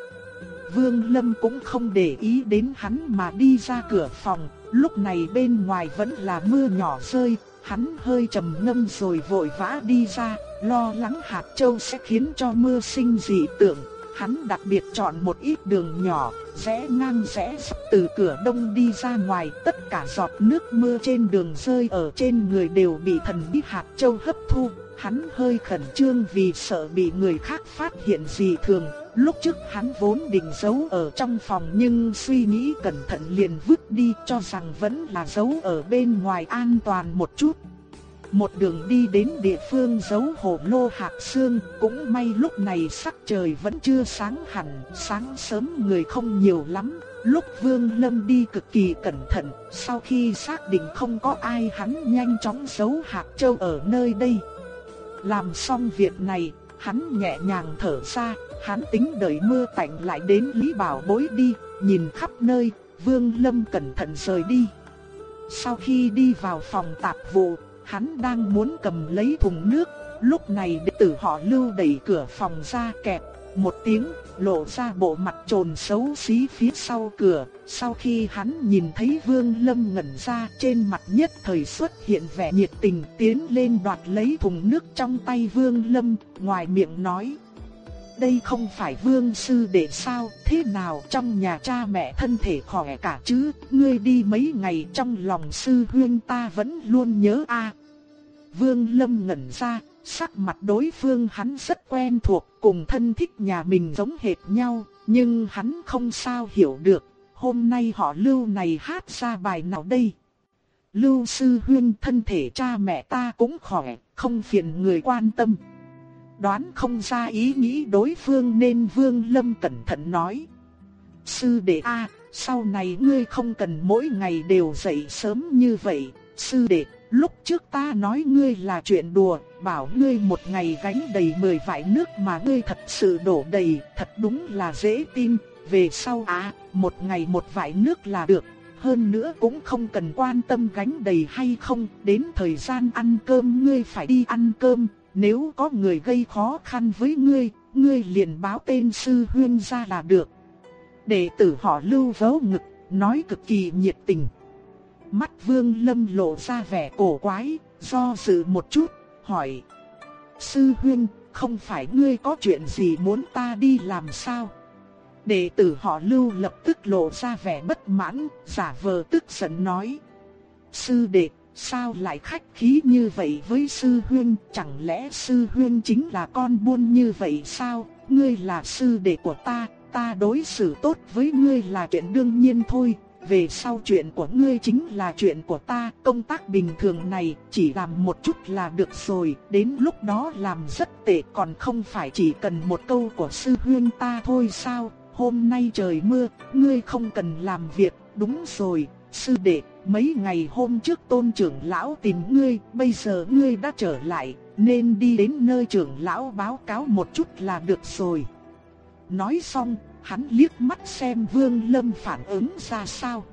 Vương Lâm cũng không để ý đến hắn mà đi ra cửa phòng, lúc này bên ngoài vẫn là mưa nhỏ rơi, hắn hơi trầm ngâm rồi vội vã đi ra, lo lắng hạt châu sẽ khiến cho mưa sinh dị tượng, Hắn đặc biệt chọn một ít đường nhỏ, rẽ ngang rẽ từ cửa đông đi ra ngoài, tất cả giọt nước mưa trên đường rơi ở trên người đều bị thần bí hạt châu hấp thu. Hắn hơi khẩn trương vì sợ bị người khác phát hiện gì thường. Lúc trước hắn vốn định giấu ở trong phòng nhưng suy nghĩ cẩn thận liền vứt đi cho rằng vẫn là giấu ở bên ngoài an toàn một chút. Một đường đi đến địa phương giấu hồ lô hạt xương, cũng may lúc này sắc trời vẫn chưa sáng hẳn, sáng sớm người không nhiều lắm. Lúc Vương Lâm đi cực kỳ cẩn thận, sau khi xác định không có ai hắn nhanh chóng giấu hạt châu ở nơi đây. Làm xong việc này, hắn nhẹ nhàng thở ra, hắn tính đợi mưa tạnh lại đến Lý Bảo Bối đi, nhìn khắp nơi, Vương Lâm cẩn thận rời đi. Sau khi đi vào phòng tạp vụ, Hắn đang muốn cầm lấy thùng nước, lúc này đệ tử họ lưu đẩy cửa phòng ra kẹp, một tiếng, lộ ra bộ mặt trồn xấu xí phía sau cửa. Sau khi hắn nhìn thấy Vương Lâm ngẩn ra trên mặt nhất thời xuất hiện vẻ nhiệt tình tiến lên đoạt lấy thùng nước trong tay Vương Lâm, ngoài miệng nói. Đây không phải Vương Sư đệ sao, thế nào trong nhà cha mẹ thân thể khỏe cả chứ, ngươi đi mấy ngày trong lòng Sư Huyên ta vẫn luôn nhớ a Vương Lâm ngẩn ra, Sắc mặt đối phương hắn rất quen thuộc, cùng thân thích nhà mình giống hệt nhau, nhưng hắn không sao hiểu được, hôm nay họ lưu này hát ra bài nào đây? Lưu sư huyên thân thể cha mẹ ta cũng khỏe, không phiền người quan tâm. Đoán không ra ý nghĩ đối phương nên Vương Lâm cẩn thận nói. Sư đệ A, sau này ngươi không cần mỗi ngày đều dậy sớm như vậy, sư đệ Lúc trước ta nói ngươi là chuyện đùa, bảo ngươi một ngày gánh đầy 10 vải nước mà ngươi thật sự đổ đầy, thật đúng là dễ tin. Về sau à, một ngày một vải nước là được, hơn nữa cũng không cần quan tâm gánh đầy hay không, đến thời gian ăn cơm ngươi phải đi ăn cơm, nếu có người gây khó khăn với ngươi, ngươi liền báo tên sư huyên ra là được. Đệ tử họ lưu vớ ngực, nói cực kỳ nhiệt tình. Mắt vương lâm lộ ra vẻ cổ quái, do dự một chút, hỏi. Sư huyên không phải ngươi có chuyện gì muốn ta đi làm sao? Đệ tử họ lưu lập tức lộ ra vẻ bất mãn, giả vờ tức giận nói. Sư đệ, sao lại khách khí như vậy với sư huynh? Chẳng lẽ sư huynh chính là con buôn như vậy sao? Ngươi là sư đệ của ta, ta đối xử tốt với ngươi là chuyện đương nhiên thôi, về sau chuyện của ngươi chính là chuyện của ta, công tác bình thường này chỉ làm một chút là được rồi, đến lúc đó làm rất tệ còn không phải chỉ cần một câu của sư huyên ta thôi sao, hôm nay trời mưa, ngươi không cần làm việc, đúng rồi, sư đệ, mấy ngày hôm trước tôn trưởng lão tìm ngươi, bây giờ ngươi đã trở lại, nên đi đến nơi trưởng lão báo cáo một chút là được rồi. Nói xong, hắn liếc mắt xem Vương Lâm phản ứng ra sao.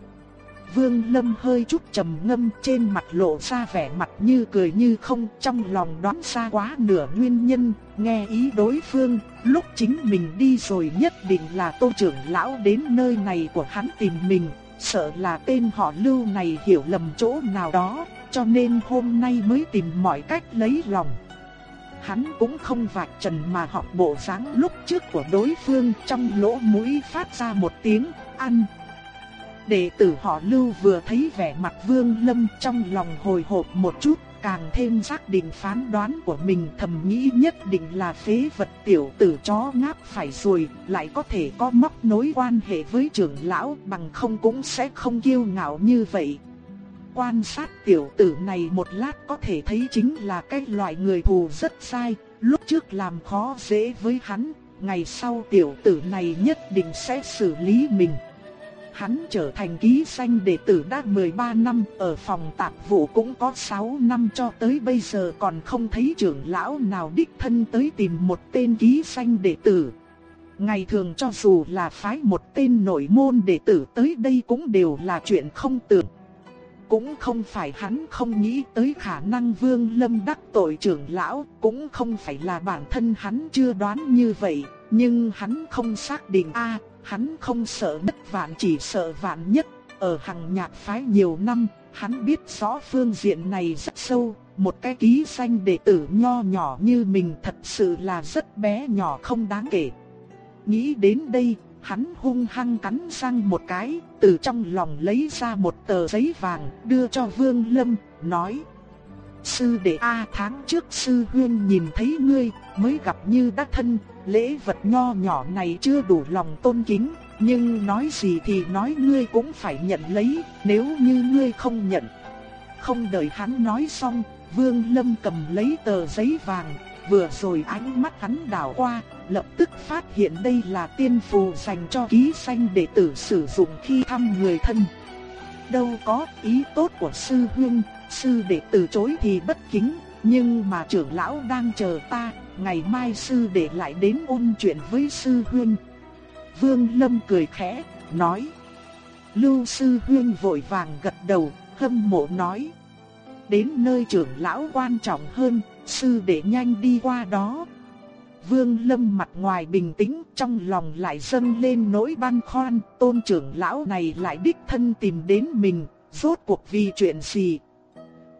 Vương Lâm hơi chút trầm ngâm trên mặt lộ ra vẻ mặt như cười như không trong lòng đoán ra quá nửa nguyên nhân, nghe ý đối phương, lúc chính mình đi rồi nhất định là tô trưởng lão đến nơi này của hắn tìm mình, sợ là tên họ lưu này hiểu lầm chỗ nào đó, cho nên hôm nay mới tìm mọi cách lấy lòng hắn cũng không vạch trần mà học bộ dáng lúc trước của đối phương trong lỗ mũi phát ra một tiếng ăn. Đệ tử họ lưu vừa thấy vẻ mặt vương lâm trong lòng hồi hộp một chút, càng thêm xác định phán đoán của mình thầm nghĩ nhất định là phế vật tiểu tử chó ngáp phải rồi, lại có thể có móc nối quan hệ với trưởng lão bằng không cũng sẽ không kiêu ngạo như vậy quan sát tiểu tử này một lát có thể thấy chính là cái loại người thù rất sai, lúc trước làm khó dễ với hắn, ngày sau tiểu tử này nhất định sẽ xử lý mình. Hắn trở thành ký sanh đệ tử đã 13 năm, ở phòng tạp vụ cũng có 6 năm cho tới bây giờ còn không thấy trưởng lão nào đích thân tới tìm một tên ký sanh đệ tử. Ngày thường cho dù là phái một tên nội môn đệ tử tới đây cũng đều là chuyện không tưởng. Cũng không phải hắn không nghĩ tới khả năng Vương Lâm đắc tội trưởng lão, cũng không phải là bản thân hắn chưa đoán như vậy, nhưng hắn không xác định a, hắn không sợ bất vạn chỉ sợ vạn nhất. Ở hàng nhạc phái nhiều năm, hắn biết rõ phương diện này rất sâu, một cái ký danh đệ tử nho nhỏ như mình thật sự là rất bé nhỏ không đáng kể. Nghĩ đến đây, Hắn hung hăng cắn răng một cái, từ trong lòng lấy ra một tờ giấy vàng, đưa cho Vương Lâm, nói. Sư đệ A tháng trước sư huyên nhìn thấy ngươi, mới gặp như đã thân, lễ vật nho nhỏ này chưa đủ lòng tôn kính, nhưng nói gì thì nói ngươi cũng phải nhận lấy, nếu như ngươi không nhận. Không đợi hắn nói xong, Vương Lâm cầm lấy tờ giấy vàng, vừa rồi ánh mắt hắn đảo qua, lập tức phát hiện đây là tiên phù dành cho ký sanh đệ tử sử dụng khi thăm người thân. Đâu có ý tốt của sư huynh, sư đệ từ chối thì bất kính, nhưng mà trưởng lão đang chờ ta, ngày mai sư để lại đến ôn chuyện với sư huynh. Vương Lâm cười khẽ, nói. Lưu sư huynh vội vàng gật đầu, hâm mộ nói. Đến nơi trưởng lão quan trọng hơn, sư để nhanh đi qua đó, Vương Lâm mặt ngoài bình tĩnh, trong lòng lại dâng lên nỗi băn khoăn, tôn trưởng lão này lại đích thân tìm đến mình, rốt cuộc vì chuyện gì.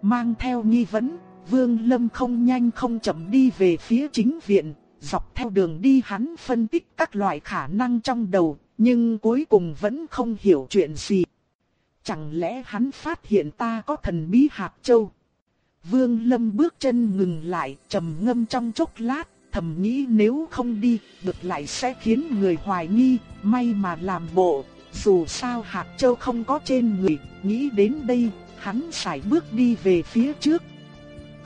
Mang theo nghi vấn, Vương Lâm không nhanh không chậm đi về phía chính viện, dọc theo đường đi hắn phân tích các loại khả năng trong đầu, nhưng cuối cùng vẫn không hiểu chuyện gì. Chẳng lẽ hắn phát hiện ta có thần bí hạt châu? Vương Lâm bước chân ngừng lại, trầm ngâm trong chốc lát, thầm nghĩ nếu không đi, ngược lại sẽ khiến người hoài nghi, may mà làm bộ. Dù sao hạt châu không có trên người, nghĩ đến đây, hắn sải bước đi về phía trước.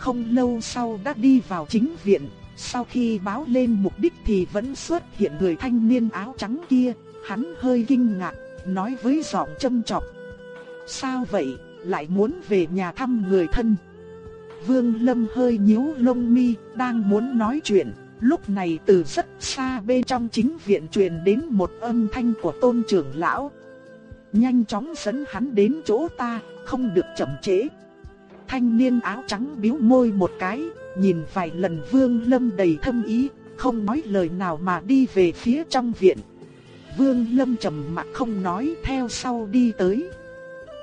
Không lâu sau đã đi vào chính viện, sau khi báo lên mục đích thì vẫn xuất hiện người thanh niên áo trắng kia, hắn hơi kinh ngạc, nói với giọng châm chọc. Sao vậy, lại muốn về nhà thăm người thân? Vương Lâm hơi nhíu lông mi, đang muốn nói chuyện, lúc này từ rất xa bên trong chính viện truyền đến một âm thanh của tôn trưởng lão. Nhanh chóng dẫn hắn đến chỗ ta, không được chậm trễ. Thanh niên áo trắng biếu môi một cái, nhìn vài lần Vương Lâm đầy thâm ý, không nói lời nào mà đi về phía trong viện. Vương Lâm trầm mặc không nói theo sau đi tới.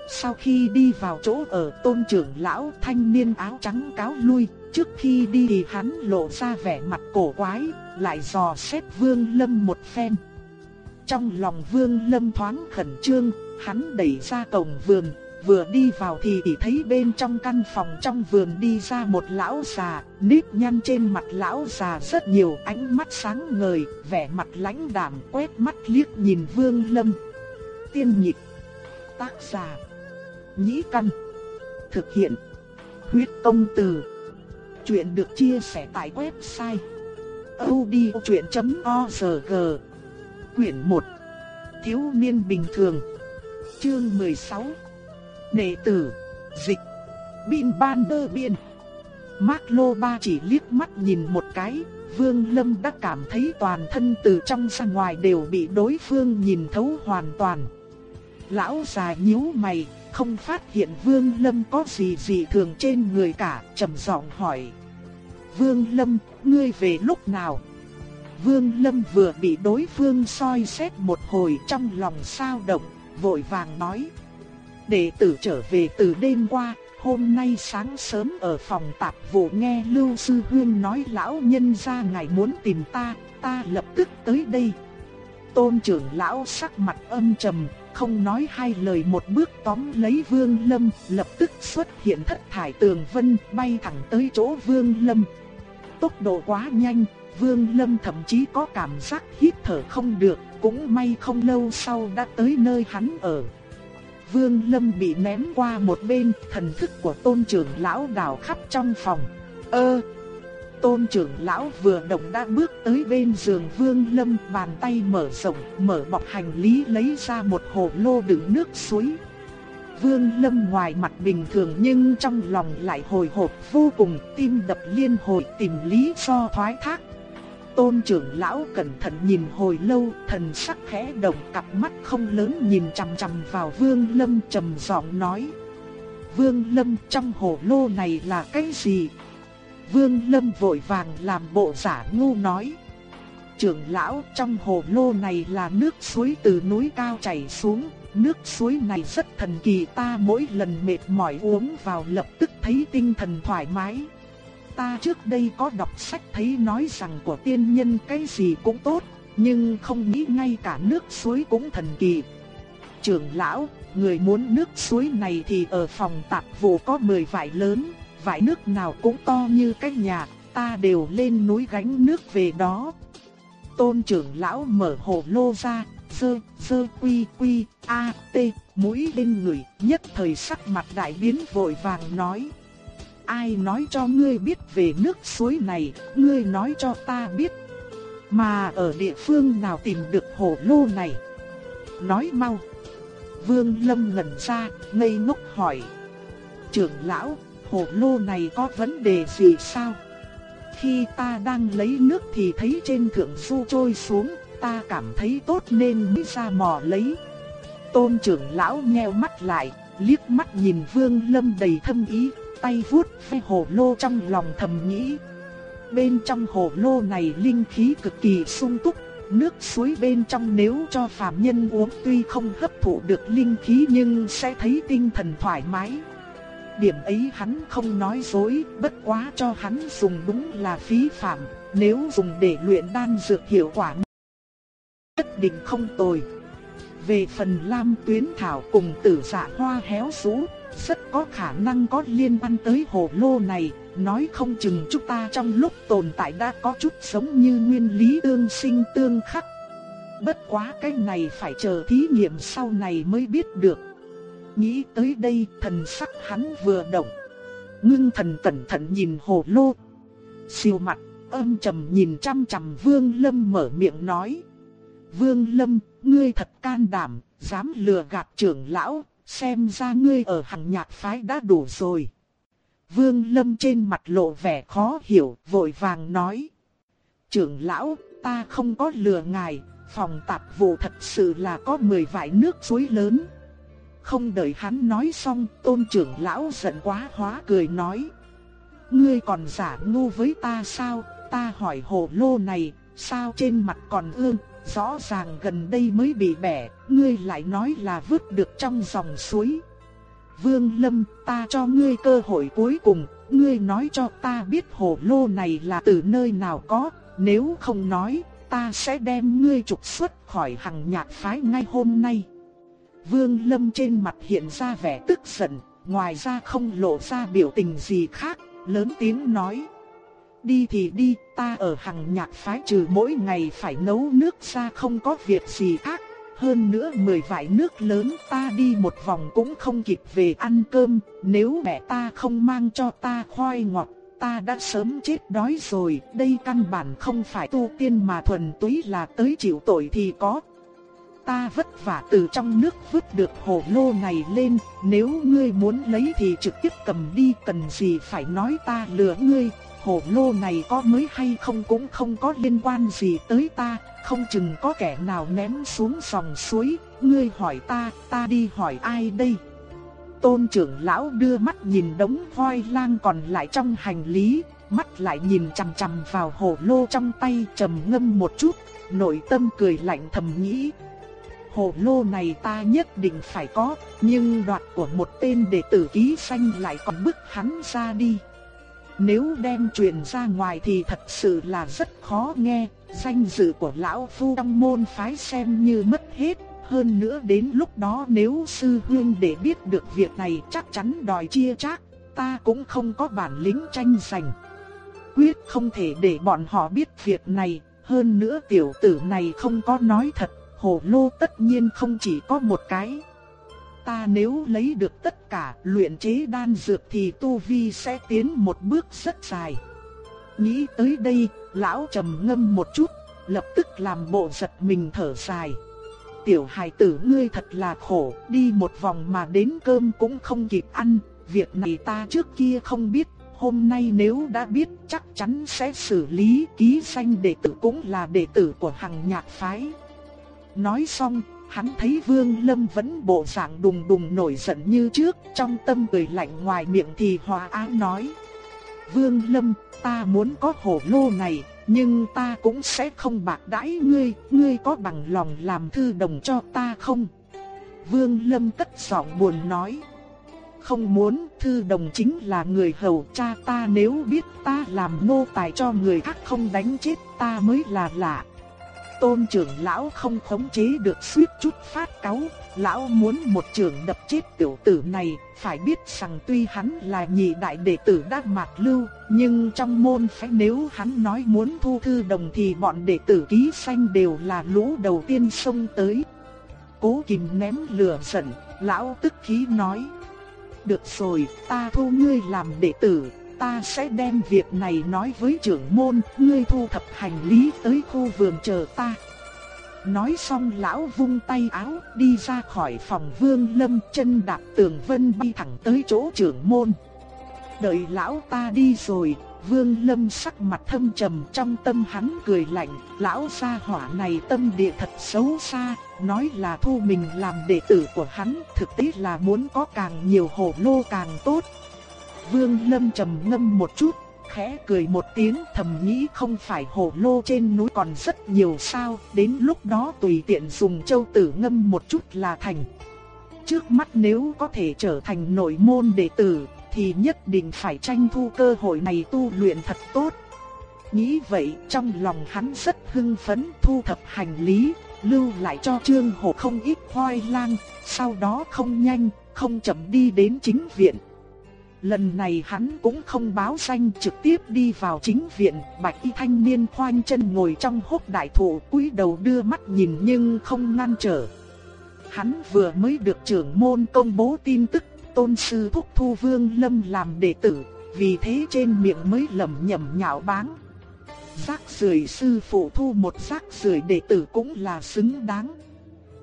Sau khi đi vào chỗ ở tôn trưởng lão thanh niên áo trắng cáo lui, trước khi đi thì hắn lộ ra vẻ mặt cổ quái, lại dò xét Vương Lâm một phen. Trong lòng Vương Lâm thoáng khẩn trương, hắn đẩy ra cổng vườn, vừa đi vào thì chỉ thấy bên trong căn phòng trong vườn đi ra một lão già, nếp nhăn trên mặt lão già rất nhiều, ánh mắt sáng ngời, vẻ mặt lãnh đạm quét mắt liếc nhìn Vương Lâm. Tiên nhịp, tác giả, nhĩ căn, thực hiện, huyết công từ. Chuyện được chia sẻ tại website odchuyện.org, quyển 1, thiếu niên bình thường, chương 16. Đệ tử, dịch, bin ban đơ biên. Mark Lô Ba chỉ liếc mắt nhìn một cái, Vương Lâm đã cảm thấy toàn thân từ trong ra ngoài đều bị đối phương nhìn thấu hoàn toàn. Lão già nhíu mày, không phát hiện Vương Lâm có gì gì thường trên người cả, trầm giọng hỏi. Vương Lâm, ngươi về lúc nào? Vương Lâm vừa bị đối phương soi xét một hồi trong lòng sao động, vội vàng nói đệ tử trở về từ đêm qua, hôm nay sáng sớm ở phòng tạp vụ nghe Lưu Sư Huyên nói lão nhân gia ngài muốn tìm ta, ta lập tức tới đây. Tôn trưởng lão sắc mặt âm trầm, không nói hai lời một bước tóm lấy Vương Lâm, lập tức xuất hiện thất thải tường vân bay thẳng tới chỗ Vương Lâm. Tốc độ quá nhanh, Vương Lâm thậm chí có cảm giác hít thở không được, cũng may không lâu sau đã tới nơi hắn ở. Vương Lâm bị ném qua một bên, thần thức của tôn trưởng lão đảo khắp trong phòng. Ơ! tôn trưởng lão vừa động đã bước tới bên giường Vương Lâm, bàn tay mở rộng, mở bọc hành lý lấy ra một hồ lô đựng nước suối. Vương Lâm ngoài mặt bình thường nhưng trong lòng lại hồi hộp vô cùng, tim đập liên hồi tìm lý do thoái thác. Tôn trưởng lão cẩn thận nhìn hồi lâu, thần sắc khẽ động cặp mắt không lớn nhìn chằm chằm vào Vương Lâm trầm giọng nói. Vương Lâm trong hồ lô này là cái gì? Vương Lâm vội vàng làm bộ giả ngu nói. Trưởng lão trong hồ lô này là nước suối từ núi cao chảy xuống, nước suối này rất thần kỳ ta mỗi lần mệt mỏi uống vào lập tức thấy tinh thần thoải mái ta trước đây có đọc sách thấy nói rằng của tiên nhân cái gì cũng tốt, nhưng không nghĩ ngay cả nước suối cũng thần kỳ. Trưởng lão, người muốn nước suối này thì ở phòng tạp vụ có 10 vải lớn, vải nước nào cũng to như cái nhà, ta đều lên núi gánh nước về đó. Tôn trưởng lão mở hồ lô ra, sơ, sơ quy quy, a, t, mũi lên người, nhất thời sắc mặt đại biến vội vàng nói ai nói cho ngươi biết về nước suối này, ngươi nói cho ta biết. Mà ở địa phương nào tìm được hồ lô này? Nói mau. Vương Lâm ngẩn ra, ngây ngốc hỏi. Trưởng lão, hồ lô này có vấn đề gì sao? Khi ta đang lấy nước thì thấy trên thượng du trôi xuống, ta cảm thấy tốt nên mới ra mò lấy. Tôn trưởng lão nheo mắt lại, liếc mắt nhìn Vương Lâm đầy thâm ý, tay vuốt ve hồ lô trong lòng thầm nghĩ. bên trong hồ lô này linh khí cực kỳ sung túc, nước suối bên trong nếu cho phàm nhân uống tuy không hấp thụ được linh khí nhưng sẽ thấy tinh thần thoải mái. Điểm ấy hắn không nói dối, bất quá cho hắn dùng đúng là phí phạm, nếu dùng để luyện đan dược hiệu quả nhất định không tồi. Về phần Lam Tuyến Thảo cùng tử dạ hoa héo rũ, rất có khả năng có liên quan tới hồ lô này, nói không chừng chúng ta trong lúc tồn tại đã có chút giống như nguyên lý tương sinh tương khắc. Bất quá cái này phải chờ thí nghiệm sau này mới biết được. Nghĩ tới đây thần sắc hắn vừa động. Ngưng thần cẩn thận nhìn hồ lô. Siêu mặt âm trầm nhìn chăm chăm Vương Lâm mở miệng nói. Vương Lâm, ngươi thật can đảm, dám lừa gạt trưởng lão, xem ra ngươi ở hàng nhạc phái đã đủ rồi. Vương Lâm trên mặt lộ vẻ khó hiểu, vội vàng nói. Trưởng lão, ta không có lừa ngài, phòng tạp vụ thật sự là có 10 vải nước suối lớn. Không đợi hắn nói xong, tôn trưởng lão giận quá hóa cười nói. Ngươi còn giả ngu với ta sao, ta hỏi hồ lô này, sao trên mặt còn ương, rõ ràng gần đây mới bị bẻ, ngươi lại nói là vứt được trong dòng suối. Vương Lâm, ta cho ngươi cơ hội cuối cùng, ngươi nói cho ta biết hồ lô này là từ nơi nào có, nếu không nói, ta sẽ đem ngươi trục xuất khỏi hằng nhạc phái ngay hôm nay. Vương Lâm trên mặt hiện ra vẻ tức giận, ngoài ra không lộ ra biểu tình gì khác, lớn tiếng nói. Đi thì đi, ta ở hàng nhạc phái trừ mỗi ngày phải nấu nước ra không có việc gì khác. Hơn nữa mười vải nước lớn ta đi một vòng cũng không kịp về ăn cơm, nếu mẹ ta không mang cho ta khoai ngọt, ta đã sớm chết đói rồi, đây căn bản không phải tu tiên mà thuần túy là tới chịu tội thì có. Ta vất vả từ trong nước vứt được hồ lô này lên, nếu ngươi muốn lấy thì trực tiếp cầm đi, cần gì phải nói ta lừa ngươi, hồ lô này có mới hay không cũng không có liên quan gì tới ta, không chừng có kẻ nào ném xuống dòng suối, ngươi hỏi ta, ta đi hỏi ai đây? Tôn trưởng lão đưa mắt nhìn đống voi lang còn lại trong hành lý, mắt lại nhìn chằm chằm vào hồ lô trong tay trầm ngâm một chút, nội tâm cười lạnh thầm nghĩ. Hồ lô này ta nhất định phải có, nhưng đoạt của một tên đệ tử ký xanh lại còn bức hắn ra đi. Nếu đem truyền ra ngoài thì thật sự là rất khó nghe, danh dự của lão phu trong môn phái xem như mất hết. Hơn nữa đến lúc đó nếu sư huynh để biết được việc này chắc chắn đòi chia chác, ta cũng không có bản lĩnh tranh giành. Quyết không thể để bọn họ biết việc này, hơn nữa tiểu tử này không có nói thật, hồ lô tất nhiên không chỉ có một cái ta nếu lấy được tất cả luyện chế đan dược thì tu vi sẽ tiến một bước rất dài. Nghĩ tới đây, lão trầm ngâm một chút, lập tức làm bộ giật mình thở dài. Tiểu hài tử ngươi thật là khổ, đi một vòng mà đến cơm cũng không kịp ăn, việc này ta trước kia không biết, hôm nay nếu đã biết chắc chắn sẽ xử lý ký danh đệ tử cũng là đệ tử của hàng nhạc phái. Nói xong, Hắn thấy Vương Lâm vẫn bộ dạng đùng đùng nổi giận như trước, trong tâm cười lạnh ngoài miệng thì hòa ái nói. Vương Lâm, ta muốn có hổ lô này, nhưng ta cũng sẽ không bạc đãi ngươi, ngươi có bằng lòng làm thư đồng cho ta không? Vương Lâm cất giọng buồn nói. Không muốn, thư đồng chính là người hầu cha ta nếu biết ta làm nô tài cho người khác không đánh chết ta mới là lạ tôn trưởng lão không khống chế được suýt chút phát cáu, lão muốn một trưởng đập chết tiểu tử này, phải biết rằng tuy hắn là nhị đại đệ tử đắc mạc lưu, nhưng trong môn phái nếu hắn nói muốn thu thư đồng thì bọn đệ tử ký xanh đều là lũ đầu tiên xông tới. Cố kìm ném lửa giận, lão tức khí nói. Được rồi, ta thu ngươi làm đệ tử, ta sẽ đem việc này nói với trưởng môn, ngươi thu thập hành lý tới khu vườn chờ ta. Nói xong lão vung tay áo đi ra khỏi phòng vương lâm chân đạp tường vân bay thẳng tới chỗ trưởng môn. Đợi lão ta đi rồi, vương lâm sắc mặt thâm trầm trong tâm hắn cười lạnh, lão gia hỏa này tâm địa thật xấu xa, nói là thu mình làm đệ tử của hắn, thực tế là muốn có càng nhiều hồ lô càng tốt, Vương Lâm trầm ngâm một chút, khẽ cười một tiếng thầm nghĩ không phải hồ lô trên núi còn rất nhiều sao, đến lúc đó tùy tiện dùng châu tử ngâm một chút là thành. Trước mắt nếu có thể trở thành nội môn đệ tử, thì nhất định phải tranh thu cơ hội này tu luyện thật tốt. Nghĩ vậy trong lòng hắn rất hưng phấn thu thập hành lý, lưu lại cho Trương hồ không ít khoai lang, sau đó không nhanh, không chậm đi đến chính viện. Lần này hắn cũng không báo danh trực tiếp đi vào chính viện, bạch y thanh niên khoanh chân ngồi trong hốc đại thụ cúi đầu đưa mắt nhìn nhưng không ngăn trở. Hắn vừa mới được trưởng môn công bố tin tức, tôn sư thúc thu vương lâm làm đệ tử, vì thế trên miệng mới lẩm nhẩm nhạo báng. Giác rưởi sư phụ thu một giác rưởi đệ tử cũng là xứng đáng.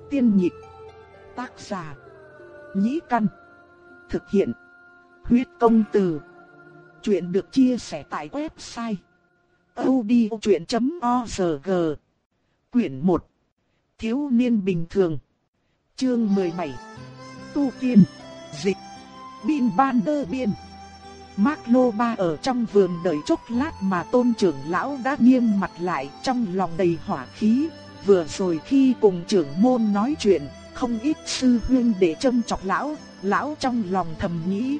Tiên nhịp, tác giả, nhĩ căn, thực hiện Huyết công từ. Chuyện được chia sẻ tại website odchuyện.org. Quyển 1. Thiếu niên bình thường. Chương 17. Tu tiên, dịch, bin ban đơ biên. Mark Lô Ba ở trong vườn đợi chốc lát mà tôn trưởng lão đã nghiêm mặt lại trong lòng đầy hỏa khí. Vừa rồi khi cùng trưởng môn nói chuyện, không ít sư huyên để châm chọc lão, lão trong lòng thầm nghĩ,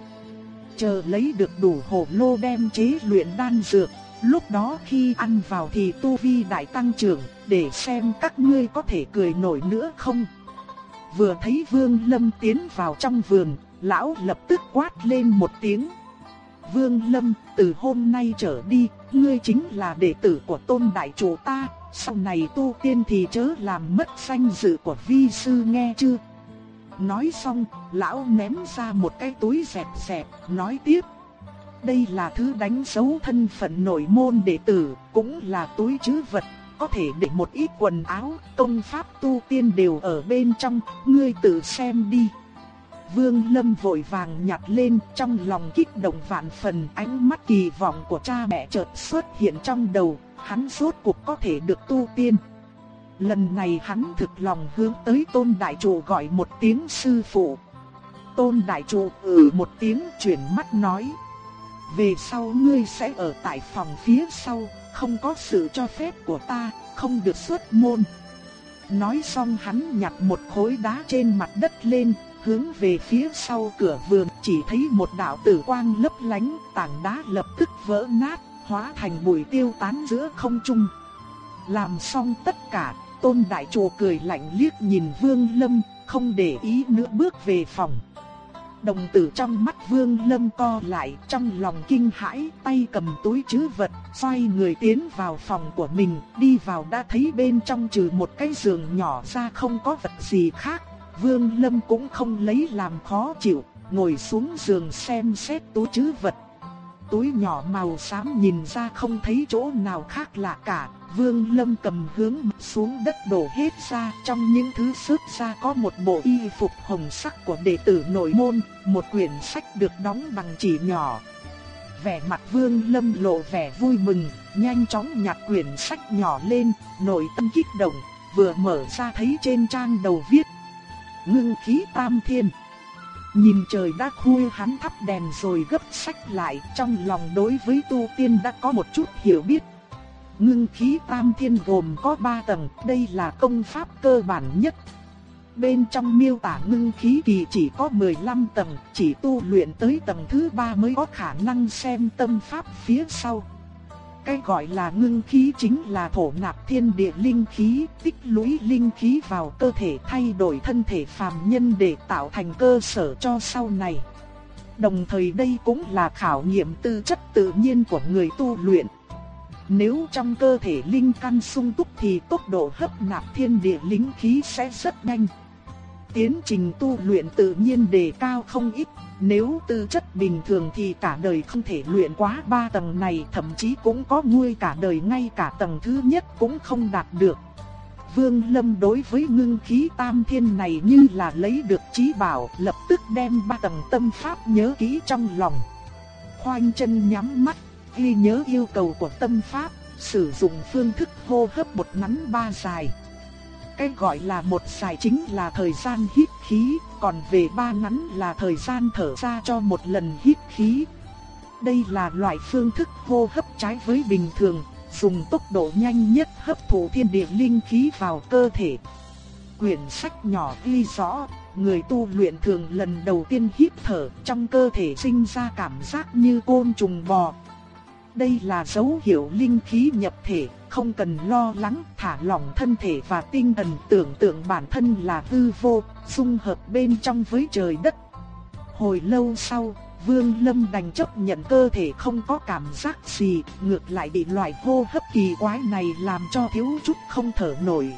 chờ lấy được đủ hồ lô đem chế luyện đan dược, lúc đó khi ăn vào thì tu vi đại tăng trưởng, để xem các ngươi có thể cười nổi nữa không. Vừa thấy Vương Lâm tiến vào trong vườn, lão lập tức quát lên một tiếng. Vương Lâm, từ hôm nay trở đi, ngươi chính là đệ tử của tôn đại chủ ta, sau này tu tiên thì chớ làm mất danh dự của vi sư nghe chưa? Nói xong, lão ném ra một cái túi dẹp dẹp, nói tiếp. Đây là thứ đánh dấu thân phận nội môn đệ tử, cũng là túi chứ vật, có thể để một ít quần áo, công pháp tu tiên đều ở bên trong, ngươi tự xem đi. Vương Lâm vội vàng nhặt lên trong lòng kích động vạn phần ánh mắt kỳ vọng của cha mẹ chợt xuất hiện trong đầu, hắn rốt cuộc có thể được tu tiên. Lần này hắn thực lòng hướng tới tôn đại chủ gọi một tiếng sư phụ. Tôn đại chủ ừ một tiếng chuyển mắt nói. Về sau ngươi sẽ ở tại phòng phía sau, không có sự cho phép của ta, không được xuất môn. Nói xong hắn nhặt một khối đá trên mặt đất lên, hướng về phía sau cửa vườn, chỉ thấy một đạo tử quang lấp lánh, tảng đá lập tức vỡ nát, hóa thành bụi tiêu tán giữa không trung. Làm xong tất cả, Tôn Đại Chủ cười lạnh liếc nhìn Vương Lâm, không để ý nữa bước về phòng. Đồng tử trong mắt Vương Lâm co lại trong lòng kinh hãi, tay cầm túi chứ vật, xoay người tiến vào phòng của mình, đi vào đã thấy bên trong trừ một cái giường nhỏ ra không có vật gì khác. Vương Lâm cũng không lấy làm khó chịu, ngồi xuống giường xem xét túi chứ vật. Túi nhỏ màu xám nhìn ra không thấy chỗ nào khác lạ cả, Vương Lâm cầm hướng xuống đất đổ hết ra, trong những thứ xuất ra có một bộ y phục hồng sắc của đệ tử nội môn, một quyển sách được đóng bằng chỉ nhỏ. Vẻ mặt Vương Lâm lộ vẻ vui mừng, nhanh chóng nhặt quyển sách nhỏ lên, nội tâm kích động, vừa mở ra thấy trên trang đầu viết: Ngưng khí tam thiên. Nhìn trời đã khuya hắn thắp đèn rồi gấp sách lại, trong lòng đối với tu tiên đã có một chút hiểu biết, Ngưng khí tam thiên gồm có 3 tầng, đây là công pháp cơ bản nhất. Bên trong miêu tả ngưng khí kỳ chỉ có 15 tầng, chỉ tu luyện tới tầng thứ 3 mới có khả năng xem tâm pháp phía sau. Cái gọi là ngưng khí chính là thổ nạp thiên địa linh khí, tích lũy linh khí vào cơ thể thay đổi thân thể phàm nhân để tạo thành cơ sở cho sau này. Đồng thời đây cũng là khảo nghiệm tư chất tự nhiên của người tu luyện. Nếu trong cơ thể linh căn sung túc thì tốc độ hấp nạp thiên địa linh khí sẽ rất nhanh. Tiến trình tu luyện tự nhiên đề cao không ít, nếu tư chất bình thường thì cả đời không thể luyện quá ba tầng này, thậm chí cũng có nguôi cả đời ngay cả tầng thứ nhất cũng không đạt được. Vương Lâm đối với ngưng khí tam thiên này như là lấy được trí bảo, lập tức đem ba tầng tâm pháp nhớ kỹ trong lòng. Khoanh chân nhắm mắt ghi nhớ yêu cầu của tâm pháp, sử dụng phương thức hô hấp một ngắn ba dài. Cái gọi là một dài chính là thời gian hít khí, còn về ba ngắn là thời gian thở ra cho một lần hít khí. Đây là loại phương thức hô hấp trái với bình thường, dùng tốc độ nhanh nhất hấp thụ thiên địa linh khí vào cơ thể. Quyển sách nhỏ ghi rõ, người tu luyện thường lần đầu tiên hít thở trong cơ thể sinh ra cảm giác như côn trùng bò. Đây là dấu hiệu linh khí nhập thể, không cần lo lắng, thả lỏng thân thể và tinh thần tưởng tượng bản thân là hư vô, dung hợp bên trong với trời đất. Hồi lâu sau, Vương Lâm đành chấp nhận cơ thể không có cảm giác gì, ngược lại bị loại hô hấp kỳ quái này làm cho thiếu chút không thở nổi.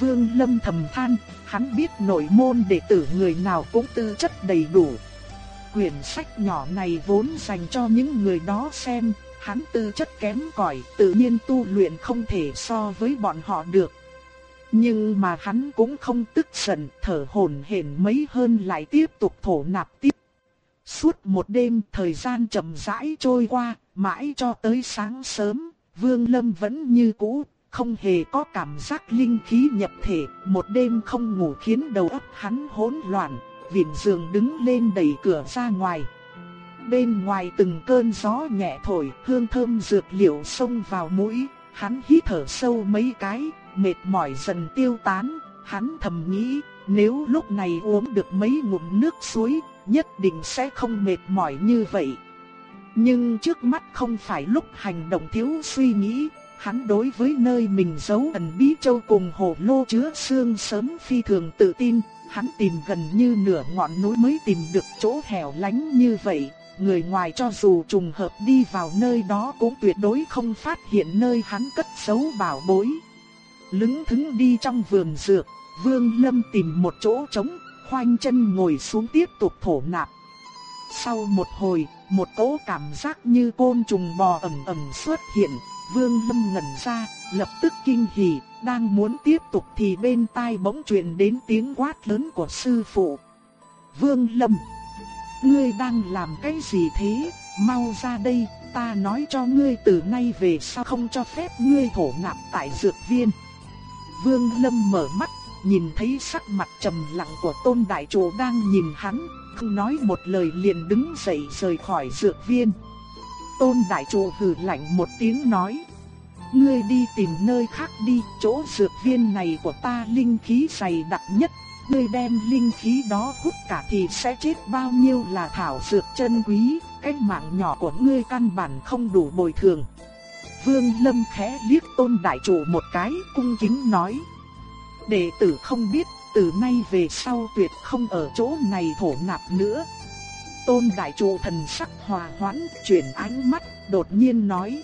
Vương Lâm thầm than, hắn biết nội môn đệ tử người nào cũng tư chất đầy đủ. Quyển sách nhỏ này vốn dành cho những người đó xem, hắn tư chất kém cỏi, tự nhiên tu luyện không thể so với bọn họ được. Nhưng mà hắn cũng không tức giận, thở hổn hển mấy hơn lại tiếp tục thổ nạp tiếp. Suốt một đêm thời gian chậm rãi trôi qua, mãi cho tới sáng sớm, Vương Lâm vẫn như cũ, không hề có cảm giác linh khí nhập thể, một đêm không ngủ khiến đầu óc hắn hỗn loạn, viện giường đứng lên đẩy cửa ra ngoài. Bên ngoài từng cơn gió nhẹ thổi, hương thơm dược liệu xông vào mũi, hắn hít thở sâu mấy cái, mệt mỏi dần tiêu tán, hắn thầm nghĩ, nếu lúc này uống được mấy ngụm nước suối, nhất định sẽ không mệt mỏi như vậy. Nhưng trước mắt không phải lúc hành động thiếu suy nghĩ, hắn đối với nơi mình giấu ẩn bí châu cùng hồ lô chứa xương sớm phi thường tự tin, hắn tìm gần như nửa ngọn núi mới tìm được chỗ hẻo lánh như vậy, người ngoài cho dù trùng hợp đi vào nơi đó cũng tuyệt đối không phát hiện nơi hắn cất giấu bảo bối. Lững thững đi trong vườn dược, Vương Lâm tìm một chỗ trống, khoanh chân ngồi xuống tiếp tục thổ nạp. Sau một hồi, một cỗ cảm giác như côn trùng bò ẩm ẩm xuất hiện, Vương Lâm ngẩn ra, lập tức kinh hỉ, đang muốn tiếp tục thì bên tai bỗng truyền đến tiếng quát lớn của sư phụ. Vương Lâm, ngươi đang làm cái gì thế? Mau ra đây, ta nói cho ngươi từ nay về sau không cho phép ngươi thổ nạp tại dược viên. Vương Lâm mở mắt, nhìn thấy sắc mặt trầm lặng của Tôn Đại Chủ đang nhìn hắn, không nói một lời liền đứng dậy rời khỏi dược viên. Tôn Đại Chủ hừ lạnh một tiếng nói. Ngươi đi tìm nơi khác đi, chỗ dược viên này của ta linh khí dày đặc nhất. Ngươi đem linh khí đó hút cả thì sẽ chết bao nhiêu là thảo dược chân quý, cái mạng nhỏ của ngươi căn bản không đủ bồi thường. Vương Lâm khẽ liếc Tôn Đại Chủ một cái, cung kính nói. Đệ tử không biết, từ nay về sau tuyệt không ở chỗ này thổ nạp nữa. Tôn Đại Chủ thần sắc hòa hoãn, chuyển ánh mắt, đột nhiên nói.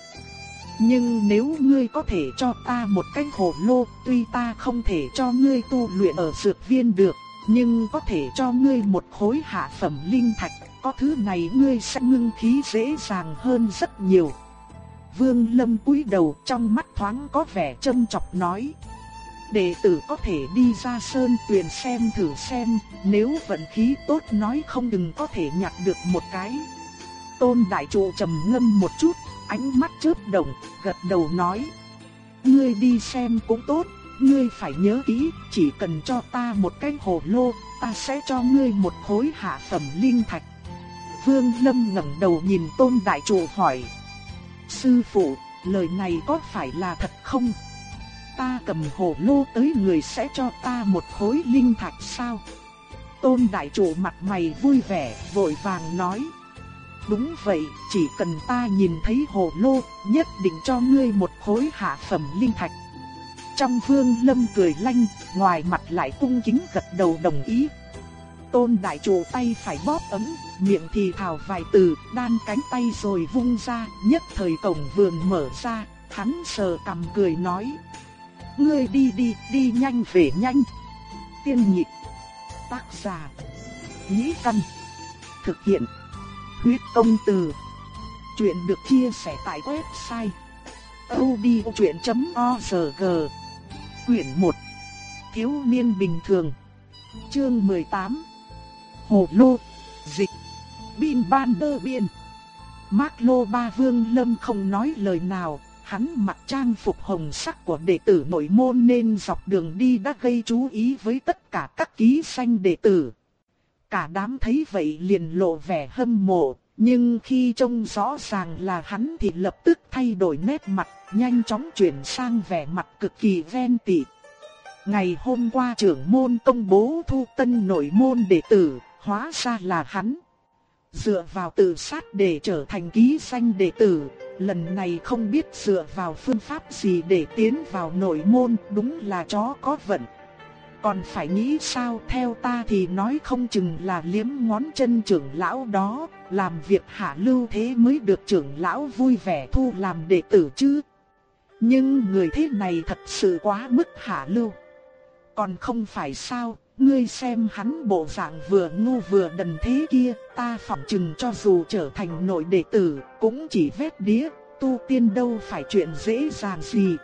Nhưng nếu ngươi có thể cho ta một cái hồ lô, tuy ta không thể cho ngươi tu luyện ở dược viên được, nhưng có thể cho ngươi một khối hạ phẩm linh thạch, có thứ này ngươi sẽ ngưng khí dễ dàng hơn rất nhiều. Vương Lâm cúi đầu trong mắt thoáng có vẻ châm chọc nói. Đệ tử có thể đi ra sơn tuyền xem thử xem, nếu vận khí tốt nói không đừng có thể nhặt được một cái. Tôn đại trụ trầm ngâm một chút, ánh mắt chớp động, gật đầu nói. Ngươi đi xem cũng tốt, ngươi phải nhớ kỹ, chỉ cần cho ta một cái hồ lô, ta sẽ cho ngươi một khối hạ phẩm linh thạch. Vương Lâm ngẩng đầu nhìn Tôn Đại Trụ hỏi. Sư phụ, lời này có phải là thật không? Ta cầm hồ lô tới người sẽ cho ta một khối linh thạch sao? Tôn Đại Trụ mặt mày vui vẻ, vội vàng nói. Đúng vậy, chỉ cần ta nhìn thấy hồ lô, nhất định cho ngươi một khối hạ phẩm linh thạch. Trong vương lâm cười lanh, ngoài mặt lại cung kính gật đầu đồng ý. Tôn đại chủ tay phải bóp ấm, miệng thì thào vài từ, đan cánh tay rồi vung ra, nhất thời cổng vườn mở ra, hắn sờ cầm cười nói. Ngươi đi đi, đi nhanh về nhanh. Tiên nhị tác giả, nhĩ căn, thực hiện Huyết công từ. Chuyện được chia sẻ tại website odchuyện.org. Quyển 1. Thiếu niên bình thường. Chương 18. Hồ lô, dịch, bin ban đơ biên. Mác lô ba vương lâm không nói lời nào, hắn mặc trang phục hồng sắc của đệ tử nội môn nên dọc đường đi đã gây chú ý với tất cả các ký sanh đệ tử. Cả đám thấy vậy liền lộ vẻ hâm mộ, Nhưng khi trông rõ ràng là hắn thì lập tức thay đổi nét mặt, nhanh chóng chuyển sang vẻ mặt cực kỳ ven tị. Ngày hôm qua trưởng môn công bố thu tân nội môn đệ tử, hóa ra là hắn. Dựa vào tự sát để trở thành ký danh đệ tử, lần này không biết dựa vào phương pháp gì để tiến vào nội môn, đúng là chó có vận. Còn phải nghĩ sao theo ta thì nói không chừng là liếm ngón chân trưởng lão đó, làm việc hạ lưu thế mới được trưởng lão vui vẻ thu làm đệ tử chứ. Nhưng người thế này thật sự quá mức hạ lưu. Còn không phải sao, ngươi xem hắn bộ dạng vừa ngu vừa đần thế kia, ta phỏng chừng cho dù trở thành nội đệ tử, cũng chỉ vét đĩa, tu tiên đâu phải chuyện dễ dàng gì.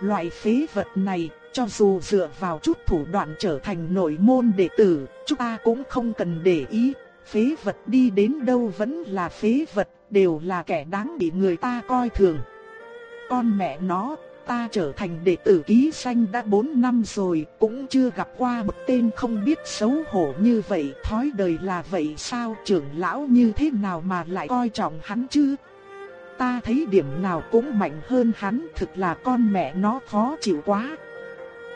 Loại phế vật này, cho dù dựa vào chút thủ đoạn trở thành nội môn đệ tử, chúng ta cũng không cần để ý, phế vật đi đến đâu vẫn là phế vật, đều là kẻ đáng bị người ta coi thường. Con mẹ nó, ta trở thành đệ tử ký sanh đã 4 năm rồi, cũng chưa gặp qua một tên không biết xấu hổ như vậy, thói đời là vậy sao, trưởng lão như thế nào mà lại coi trọng hắn chứ? Ta thấy điểm nào cũng mạnh hơn hắn, thực là con mẹ nó khó chịu quá.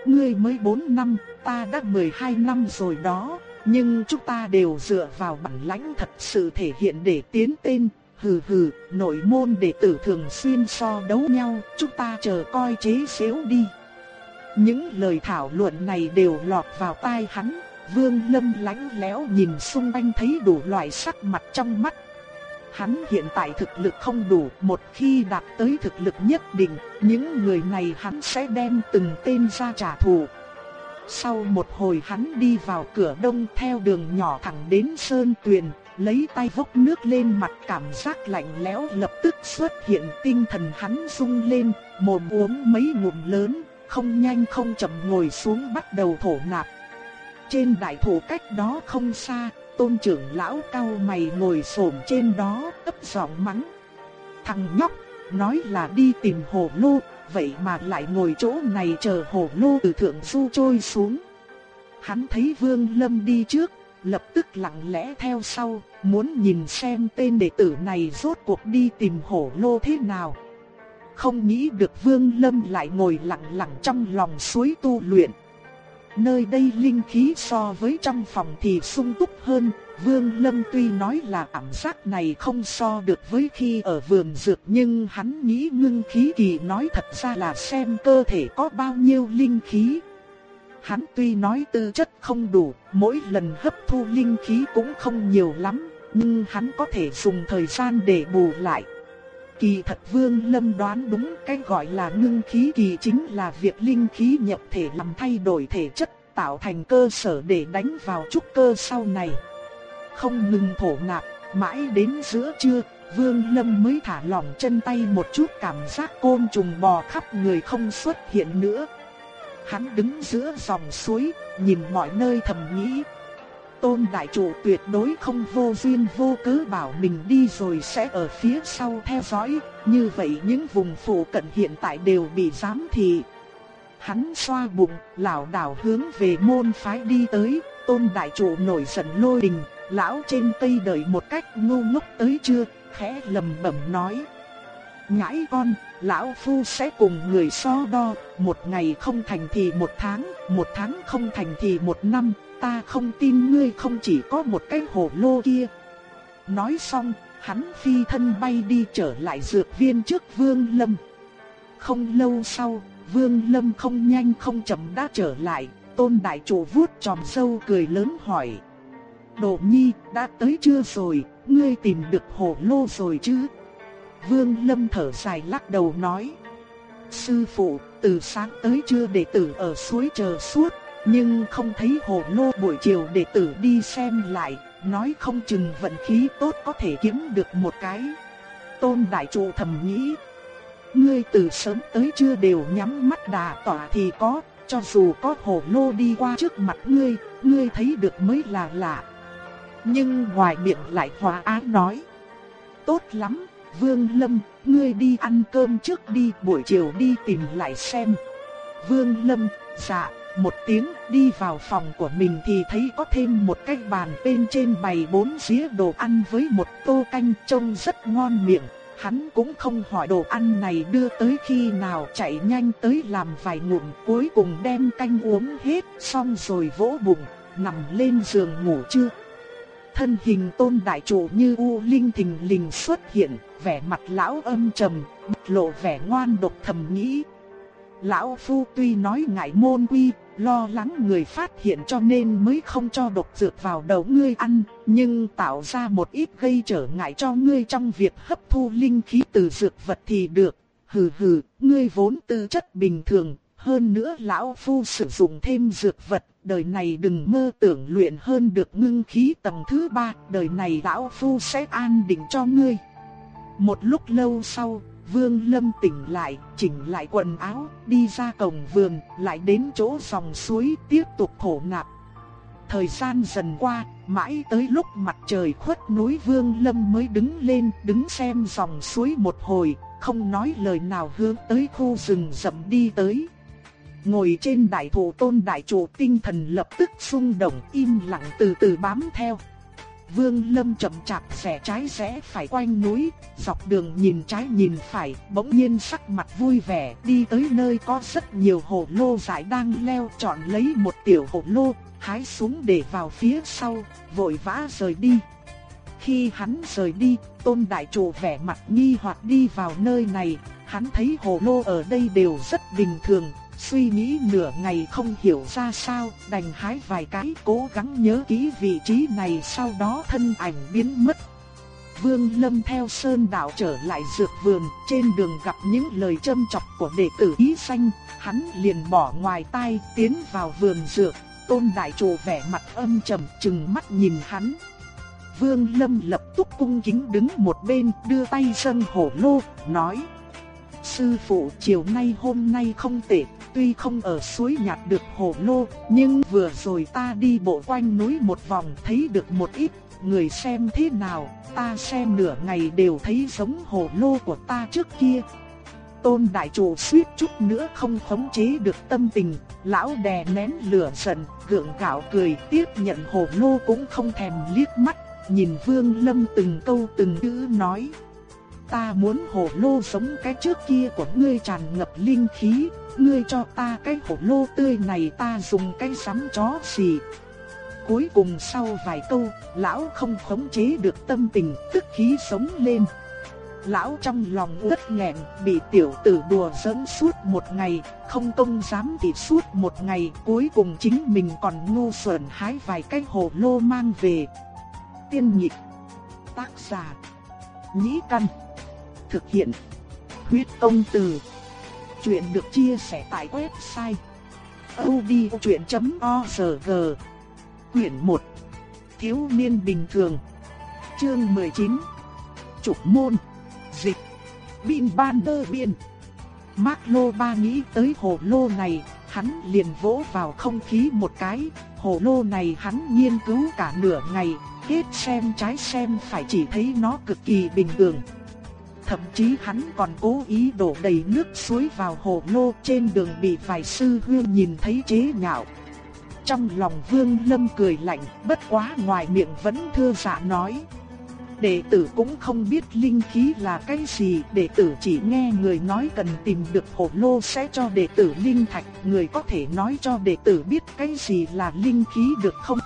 Ngươi mới 4 năm, ta đã 12 năm rồi đó, nhưng chúng ta đều dựa vào bản lãnh thật sự thể hiện để tiến tên, hừ hừ, nội môn đệ tử thường xuyên so đấu nhau, chúng ta chờ coi chế xíu đi. Những lời thảo luận này đều lọt vào tai hắn, Vương Lâm lánh léo nhìn xung quanh thấy đủ loại sắc mặt trong mắt. Hắn hiện tại thực lực không đủ, một khi đạt tới thực lực nhất định, những người này hắn sẽ đem từng tên ra trả thù. Sau một hồi hắn đi vào cửa đông theo đường nhỏ thẳng đến Sơn Tuyền, lấy tay vốc nước lên mặt cảm giác lạnh lẽo lập tức xuất hiện tinh thần hắn rung lên, mồm uống mấy ngụm lớn, không nhanh không chậm ngồi xuống bắt đầu thổ nạp. Trên đại thổ cách đó không xa, tôn trưởng lão cao mày ngồi xổm trên đó, ấp giọng mắng. Thằng nhóc, nói là đi tìm hồ lô, vậy mà lại ngồi chỗ này chờ hồ lô từ thượng du trôi xuống. Hắn thấy Vương Lâm đi trước, lập tức lặng lẽ theo sau, muốn nhìn xem tên đệ tử này rốt cuộc đi tìm hổ lô thế nào. Không nghĩ được Vương Lâm lại ngồi lặng lặng trong lòng suối tu luyện. Nơi đây linh khí so với trong phòng thì sung túc hơn, Vương Lâm tuy nói là cảm giác này không so được với khi ở vườn dược nhưng hắn nghĩ ngưng khí kỳ nói thật ra là xem cơ thể có bao nhiêu linh khí. Hắn tuy nói tư chất không đủ, mỗi lần hấp thu linh khí cũng không nhiều lắm, nhưng hắn có thể dùng thời gian để bù lại. Kỳ thật Vương Lâm đoán đúng cái gọi là ngưng khí kỳ chính là việc linh khí nhập thể làm thay đổi thể chất, tạo thành cơ sở để đánh vào trúc cơ sau này. Không ngừng thổ nạp, mãi đến giữa trưa, Vương Lâm mới thả lỏng chân tay một chút cảm giác côn trùng bò khắp người không xuất hiện nữa. Hắn đứng giữa dòng suối, nhìn mọi nơi thầm nghĩ. Tôn đại chủ tuyệt đối không vô duyên vô cớ bảo mình đi rồi sẽ ở phía sau theo dõi, như vậy những vùng phụ cận hiện tại đều bị giám thị. Hắn xoa bụng, lảo đảo hướng về môn phái đi tới, tôn đại chủ nổi giận lôi đình, lão trên cây đợi một cách ngu ngốc tới chưa, khẽ lầm bẩm nói. Nhãi con, lão phu sẽ cùng người so đo, một ngày không thành thì một tháng, một tháng không thành thì một năm, ta không tin ngươi không chỉ có một cái hồ lô kia. Nói xong, hắn phi thân bay đi trở lại dược viên trước Vương Lâm. Không lâu sau, Vương Lâm không nhanh không chậm đã trở lại, tôn đại chủ vuốt tròm sâu cười lớn hỏi. Đồ nhi, đã tới chưa rồi, ngươi tìm được hồ lô rồi chứ? Vương Lâm thở dài lắc đầu nói. Sư phụ, từ sáng tới trưa đệ tử ở suối chờ suốt, nhưng không thấy hồ lô buổi chiều đệ tử đi xem lại, nói không chừng vận khí tốt có thể kiếm được một cái. Tôn đại trụ thầm nghĩ, ngươi từ sớm tới trưa đều nhắm mắt đà tỏa thì có, cho dù có hồ lô đi qua trước mặt ngươi, ngươi thấy được mới là lạ. Nhưng ngoài miệng lại hòa ái nói, tốt lắm, Vương Lâm, ngươi đi ăn cơm trước đi, buổi chiều đi tìm lại xem. Vương Lâm, dạ, một tiếng đi vào phòng của mình thì thấy có thêm một cái bàn bên trên bày bốn dĩa đồ ăn với một tô canh trông rất ngon miệng. Hắn cũng không hỏi đồ ăn này đưa tới khi nào chạy nhanh tới làm vài ngụm cuối cùng đem canh uống hết xong rồi vỗ bụng, nằm lên giường ngủ chưa. Thân hình tôn đại chủ như U Linh thình lình xuất hiện, vẻ mặt lão âm trầm, lộ vẻ ngoan độc thầm nghĩ. Lão Phu tuy nói ngại môn quy, lo lắng người phát hiện cho nên mới không cho độc dược vào đầu ngươi ăn, nhưng tạo ra một ít gây trở ngại cho ngươi trong việc hấp thu linh khí từ dược vật thì được. Hừ hừ, ngươi vốn tư chất bình thường, hơn nữa lão phu sử dụng thêm dược vật, đời này đừng mơ tưởng luyện hơn được ngưng khí tầng thứ ba, đời này lão phu sẽ an định cho ngươi. Một lúc lâu sau, Vương Lâm tỉnh lại, chỉnh lại quần áo, đi ra cổng vườn, lại đến chỗ dòng suối tiếp tục thổ nạp. Thời gian dần qua, mãi tới lúc mặt trời khuất núi Vương Lâm mới đứng lên, đứng xem dòng suối một hồi, không nói lời nào hướng tới khu rừng rậm đi tới. Ngồi trên đại thụ tôn đại chủ tinh thần lập tức xung động im lặng từ từ bám theo. Vương Lâm chậm chạp rẽ trái rẽ phải quanh núi, dọc đường nhìn trái nhìn phải, bỗng nhiên sắc mặt vui vẻ, đi tới nơi có rất nhiều hồ lô dại đang leo, chọn lấy một tiểu hồ lô, hái xuống để vào phía sau, vội vã rời đi. Khi hắn rời đi, Tôn Đại Trụ vẻ mặt nghi hoặc đi vào nơi này, hắn thấy hồ lô ở đây đều rất bình thường, Suy nghĩ nửa ngày không hiểu ra sao, đành hái vài cái cố gắng nhớ kỹ vị trí này sau đó thân ảnh biến mất. Vương Lâm theo Sơn Đạo trở lại dược vườn, trên đường gặp những lời châm chọc của đệ tử Ý Xanh, hắn liền bỏ ngoài tai tiến vào vườn dược, tôn đại chủ vẻ mặt âm trầm chừng mắt nhìn hắn. Vương Lâm lập tức cung kính đứng một bên đưa tay dâng hổ lô, nói Sư phụ chiều nay hôm nay không tệ, tuy không ở suối nhặt được hồ lô, nhưng vừa rồi ta đi bộ quanh núi một vòng thấy được một ít, người xem thế nào, ta xem nửa ngày đều thấy giống hồ lô của ta trước kia. Tôn đại chủ suýt chút nữa không khống chế được tâm tình, lão đè nén lửa giận, gượng gạo cười tiếp nhận hồ lô cũng không thèm liếc mắt, nhìn Vương Lâm từng câu từng chữ nói. Ta muốn hồ lô giống cái trước kia của ngươi tràn ngập linh khí, ngươi cho ta cái hổ lô tươi này ta dùng cái sắm chó gì. Cuối cùng sau vài câu, lão không khống chế được tâm tình, tức khí sống lên. Lão trong lòng rất nghẹn, bị tiểu tử đùa giỡn suốt một ngày, không công dám thì suốt một ngày, cuối cùng chính mình còn ngu xuẩn hái vài cái hồ lô mang về. Tiên nhịp, tác giả, nhĩ căn, thực hiện, huyết công từ. Chuyện được chia sẻ tại website odchuyện.org Quyển 1 Thiếu niên bình thường. Chương 19 Trục môn Dịch Bin ban đơ biên Mark Lô Ba nghĩ tới hồ lô này, hắn liền vỗ vào không khí một cái, hồ lô này hắn nghiên cứu cả nửa ngày, hết xem trái xem phải chỉ thấy nó cực kỳ bình thường. Thậm chí hắn còn cố ý đổ đầy nước suối vào hồ lô trên đường bị vài sư huyên nhìn thấy chế nhạo. Trong lòng Vương Lâm cười lạnh, bất quá ngoài miệng vẫn thưa dạ nói. Đệ tử cũng không biết linh khí là cái gì, đệ tử chỉ nghe người nói cần tìm được hồ lô sẽ cho đệ tử linh thạch, người có thể nói cho đệ tử biết cái gì là linh khí được không?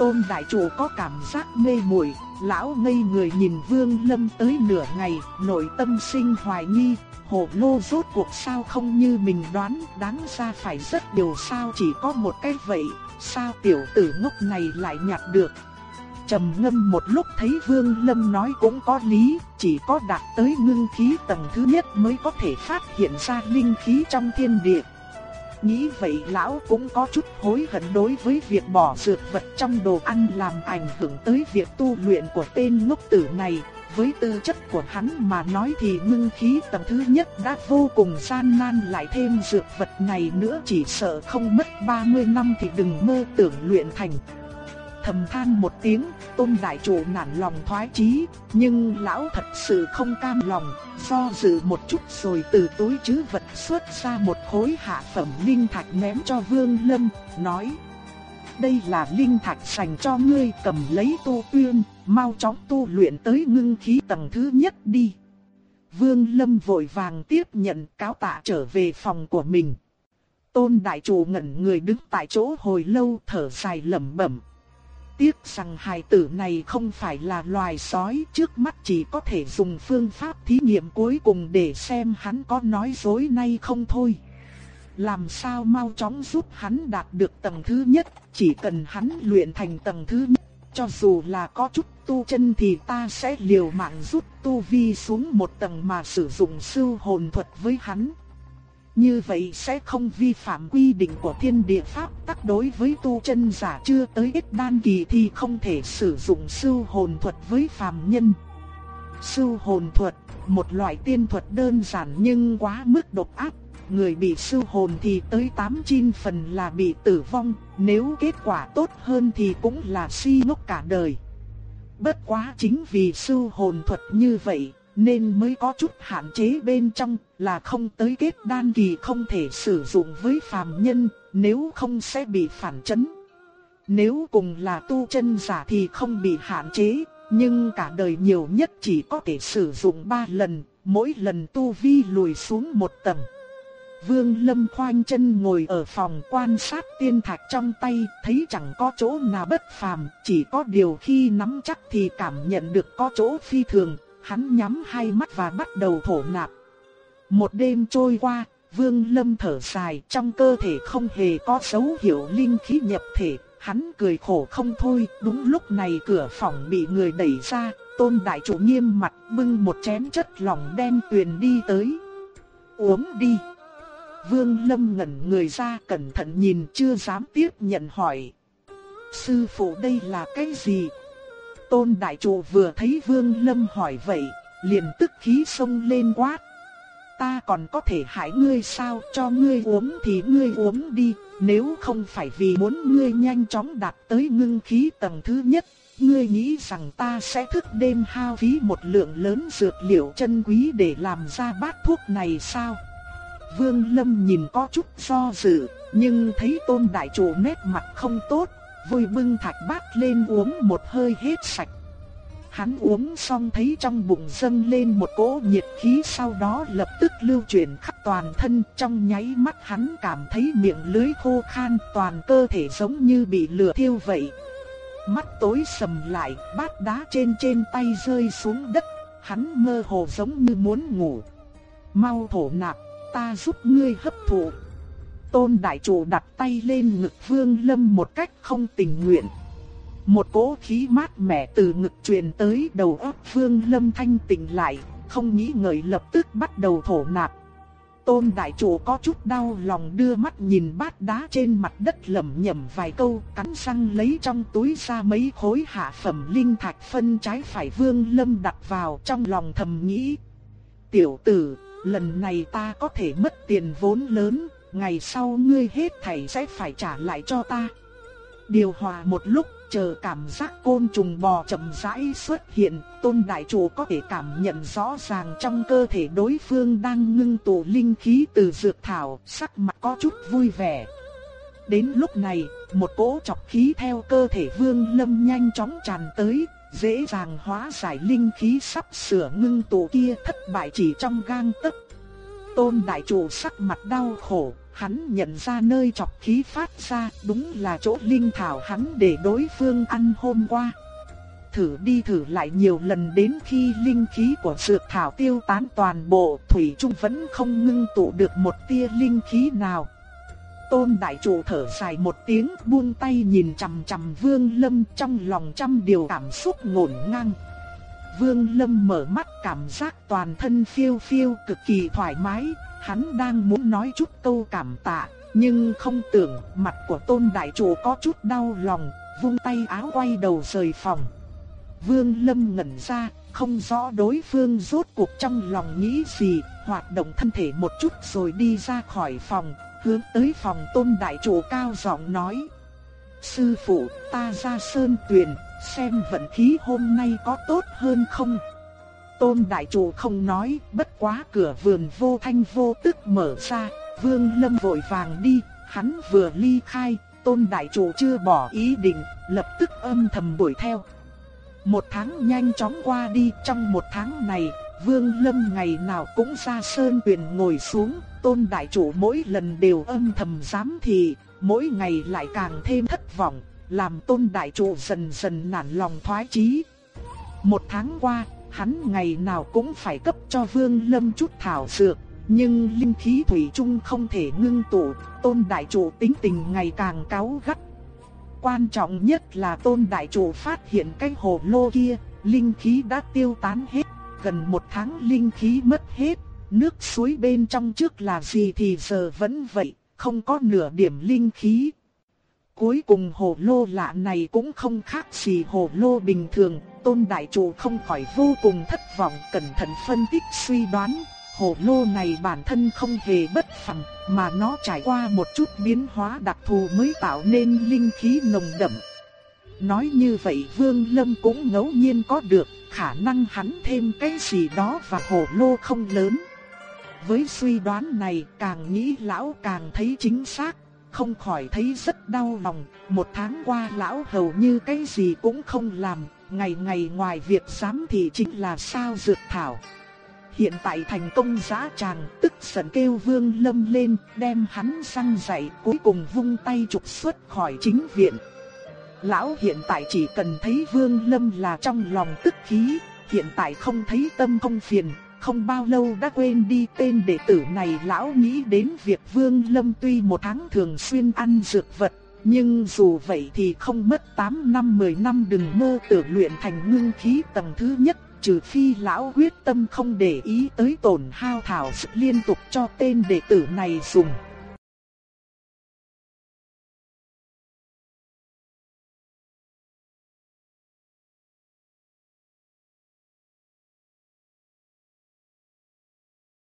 Tôn đại chủ có cảm giác mê muội, lão ngây người nhìn Vương Lâm tới nửa ngày, nội tâm sinh hoài nghi, hồ lô rốt cuộc sao không như mình đoán, đáng ra phải rất điều sao chỉ có một cái vậy, sao tiểu tử ngốc này lại nhặt được. Trầm ngâm một lúc thấy Vương Lâm nói cũng có lý, chỉ có đạt tới ngưng khí tầng thứ nhất mới có thể phát hiện ra linh khí trong thiên địa. Nghĩ vậy lão cũng có chút hối hận đối với việc bỏ dược vật trong đồ ăn làm ảnh hưởng tới việc tu luyện của tên ngốc tử này. Với tư chất của hắn mà nói thì ngưng khí tầng thứ nhất đã vô cùng gian nan lại thêm dược vật này nữa chỉ sợ không mất 30 năm thì đừng mơ tưởng luyện thành thầm than một tiếng, tôn đại chủ nản lòng thoái chí, nhưng lão thật sự không cam lòng, do dự một chút rồi từ túi chứ vật xuất ra một khối hạ phẩm linh thạch ném cho Vương Lâm, nói: "Đây là linh thạch dành cho ngươi, cầm lấy tu tuyên, mau chóng tu luyện tới ngưng khí tầng thứ nhất đi." Vương Lâm vội vàng tiếp nhận cáo tạ trở về phòng của mình. Tôn đại chủ ngẩn người đứng tại chỗ hồi lâu thở dài lẩm bẩm. Tiếc rằng hài tử này không phải là loài sói trước mắt chỉ có thể dùng phương pháp thí nghiệm cuối cùng để xem hắn có nói dối nay không thôi. Làm sao mau chóng giúp hắn đạt được tầng thứ nhất, chỉ cần hắn luyện thành tầng thứ nhất, cho dù là có chút tu chân thì ta sẽ liều mạng rút tu vi xuống một tầng mà sử dụng sư hồn thuật với hắn. Như vậy sẽ không vi phạm quy định của thiên địa pháp tắc đối với tu chân giả chưa tới ít đan kỳ thì không thể sử dụng sư hồn thuật với phàm nhân. Sư hồn thuật, một loại tiên thuật đơn giản nhưng quá mức độc ác. Người bị sư hồn thì tới 89 phần là bị tử vong, nếu kết quả tốt hơn thì cũng là si ngốc cả đời. Bất quá chính vì sư hồn thuật như vậy, nên mới có chút hạn chế bên trong là không tới kết đan kỳ không thể sử dụng với phàm nhân, nếu không sẽ bị phản chấn. Nếu cùng là tu chân giả thì không bị hạn chế, nhưng cả đời nhiều nhất chỉ có thể sử dụng 3 lần, mỗi lần tu vi lùi xuống một tầng. Vương Lâm khoanh chân ngồi ở phòng quan sát tiên thạch trong tay, thấy chẳng có chỗ nào bất phàm, chỉ có điều khi nắm chắc thì cảm nhận được có chỗ phi thường, hắn nhắm hai mắt và bắt đầu thổ nạp. Một đêm trôi qua, Vương Lâm thở dài, trong cơ thể không hề có dấu hiệu linh khí nhập thể, hắn cười khổ không thôi, đúng lúc này cửa phòng bị người đẩy ra, Tôn đại chủ nghiêm mặt bưng một chén chất lỏng đen tuyền đi tới. Uống đi. Vương Lâm ngẩn người ra cẩn thận nhìn chưa dám tiếp nhận hỏi. Sư phụ đây là cái gì? Tôn đại trụ vừa thấy Vương Lâm hỏi vậy, liền tức khí sông lên quát. Ta còn có thể hại ngươi sao, cho ngươi uống thì ngươi uống đi, nếu không phải vì muốn ngươi nhanh chóng đạt tới ngưng khí tầng thứ nhất, ngươi nghĩ rằng ta sẽ thức đêm hao phí một lượng lớn dược liệu chân quý để làm ra bát thuốc này sao? Vương Lâm nhìn có chút do dự, nhưng thấy tôn đại chủ nét mặt không tốt, vui bưng thạch bát lên uống một hơi hết sạch. Hắn uống xong thấy trong bụng dâng lên một cỗ nhiệt khí sau đó lập tức lưu chuyển khắp toàn thân trong nháy mắt hắn cảm thấy miệng lưới khô khan toàn cơ thể giống như bị lửa thiêu vậy. Mắt tối sầm lại, bát đá trên trên tay rơi xuống đất, hắn mơ hồ giống như muốn ngủ. Mau thổ nạp, ta giúp ngươi hấp thụ. Tôn đại chủ đặt tay lên ngực Vương Lâm một cách không tình nguyện. Một cỗ khí mát mẻ từ ngực truyền tới đầu óc Vương Lâm thanh tỉnh lại, không nghĩ ngợi lập tức bắt đầu thổ nạp. Tôn đại chủ có chút đau lòng đưa mắt nhìn bát đá trên mặt đất lẩm nhẩm vài câu, cắn răng lấy trong túi ra mấy khối hạ phẩm linh thạch phân trái phải Vương Lâm đặt vào trong lòng thầm nghĩ. Tiểu tử, lần này ta có thể mất tiền vốn lớn, ngày sau ngươi hết thảy sẽ phải trả lại cho ta. Điều hòa một lúc, chờ cảm giác côn trùng bò chậm rãi xuất hiện, tôn đại chủ có thể cảm nhận rõ ràng trong cơ thể đối phương đang ngưng tụ linh khí từ dược thảo, sắc mặt có chút vui vẻ. Đến lúc này, một cỗ chọc khí theo cơ thể vương lâm nhanh chóng tràn tới, dễ dàng hóa giải linh khí sắp sửa ngưng tụ kia thất bại chỉ trong gang tấc. Tôn đại chủ sắc mặt đau khổ, hắn nhận ra nơi chọc khí phát ra, đúng là chỗ linh thảo hắn để đối phương ăn hôm qua. Thử đi thử lại nhiều lần đến khi linh khí của dược thảo tiêu tán toàn bộ, thủy trung vẫn không ngưng tụ được một tia linh khí nào. Tôn đại chủ thở dài một tiếng, buông tay nhìn chằm chằm Vương Lâm trong lòng trăm điều cảm xúc ngổn ngang. Vương Lâm mở mắt cảm giác toàn thân phiêu phiêu cực kỳ thoải mái, hắn đang muốn nói chút câu cảm tạ, nhưng không tưởng mặt của tôn đại chủ có chút đau lòng, vung tay áo quay đầu rời phòng. Vương Lâm ngẩn ra, không rõ đối phương rốt cuộc trong lòng nghĩ gì, hoạt động thân thể một chút rồi đi ra khỏi phòng, hướng tới phòng tôn đại chủ cao giọng nói. sư phụ ta ra sơn tuyền, xem vận khí hôm nay có tốt hơn không. Tôn đại chủ không nói, bất quá cửa vườn vô thanh vô tức mở ra, vương lâm vội vàng đi, hắn vừa ly khai, tôn đại chủ chưa bỏ ý định, lập tức âm thầm đuổi theo. Một tháng nhanh chóng qua đi, trong một tháng này, Vương Lâm ngày nào cũng ra sơn tuyền ngồi xuống, tôn đại chủ mỗi lần đều âm thầm giám thị, mỗi ngày lại càng thêm thất vọng, làm tôn đại chủ dần dần nản lòng thoái chí. Một tháng qua, hắn ngày nào cũng phải cấp cho Vương Lâm chút thảo dược, nhưng linh khí thủy chung không thể ngưng tụ, tôn đại chủ tính tình ngày càng cáu gắt. Quan trọng nhất là tôn đại chủ phát hiện cái hồ lô kia, linh khí đã tiêu tán hết, gần một tháng linh khí mất hết, nước suối bên trong trước là gì thì giờ vẫn vậy, không có nửa điểm linh khí. Cuối cùng hồ lô lạ này cũng không khác gì hồ lô bình thường, tôn đại chủ không khỏi vô cùng thất vọng cẩn thận phân tích suy đoán. Hồ lô này bản thân không hề bất phẳng mà nó trải qua một chút biến hóa đặc thù mới tạo nên linh khí nồng đậm. Nói như vậy Vương Lâm cũng ngẫu nhiên có được khả năng hắn thêm cái gì đó và hồ lô không lớn. Với suy đoán này càng nghĩ lão càng thấy chính xác, không khỏi thấy rất đau lòng. Một tháng qua lão hầu như cái gì cũng không làm, ngày ngày ngoài việc giám thì chính là sao dược thảo. Hiện tại thành công giá tràng, tức giận kêu Vương Lâm lên, đem hắn sang dậy, cuối cùng vung tay trục xuất khỏi chính viện. Lão hiện tại chỉ cần thấy Vương Lâm là trong lòng tức khí, hiện tại không thấy tâm không phiền, không bao lâu đã quên đi tên đệ tử này lão nghĩ đến việc Vương Lâm tuy một tháng thường xuyên ăn dược vật, nhưng dù vậy thì không mất 8 năm 10 năm đừng mơ tưởng luyện thành ngưng khí tầng thứ nhất, trừ phi lão quyết tâm không để ý tới tổn hao thảo sự liên tục cho tên đệ tử này dùng.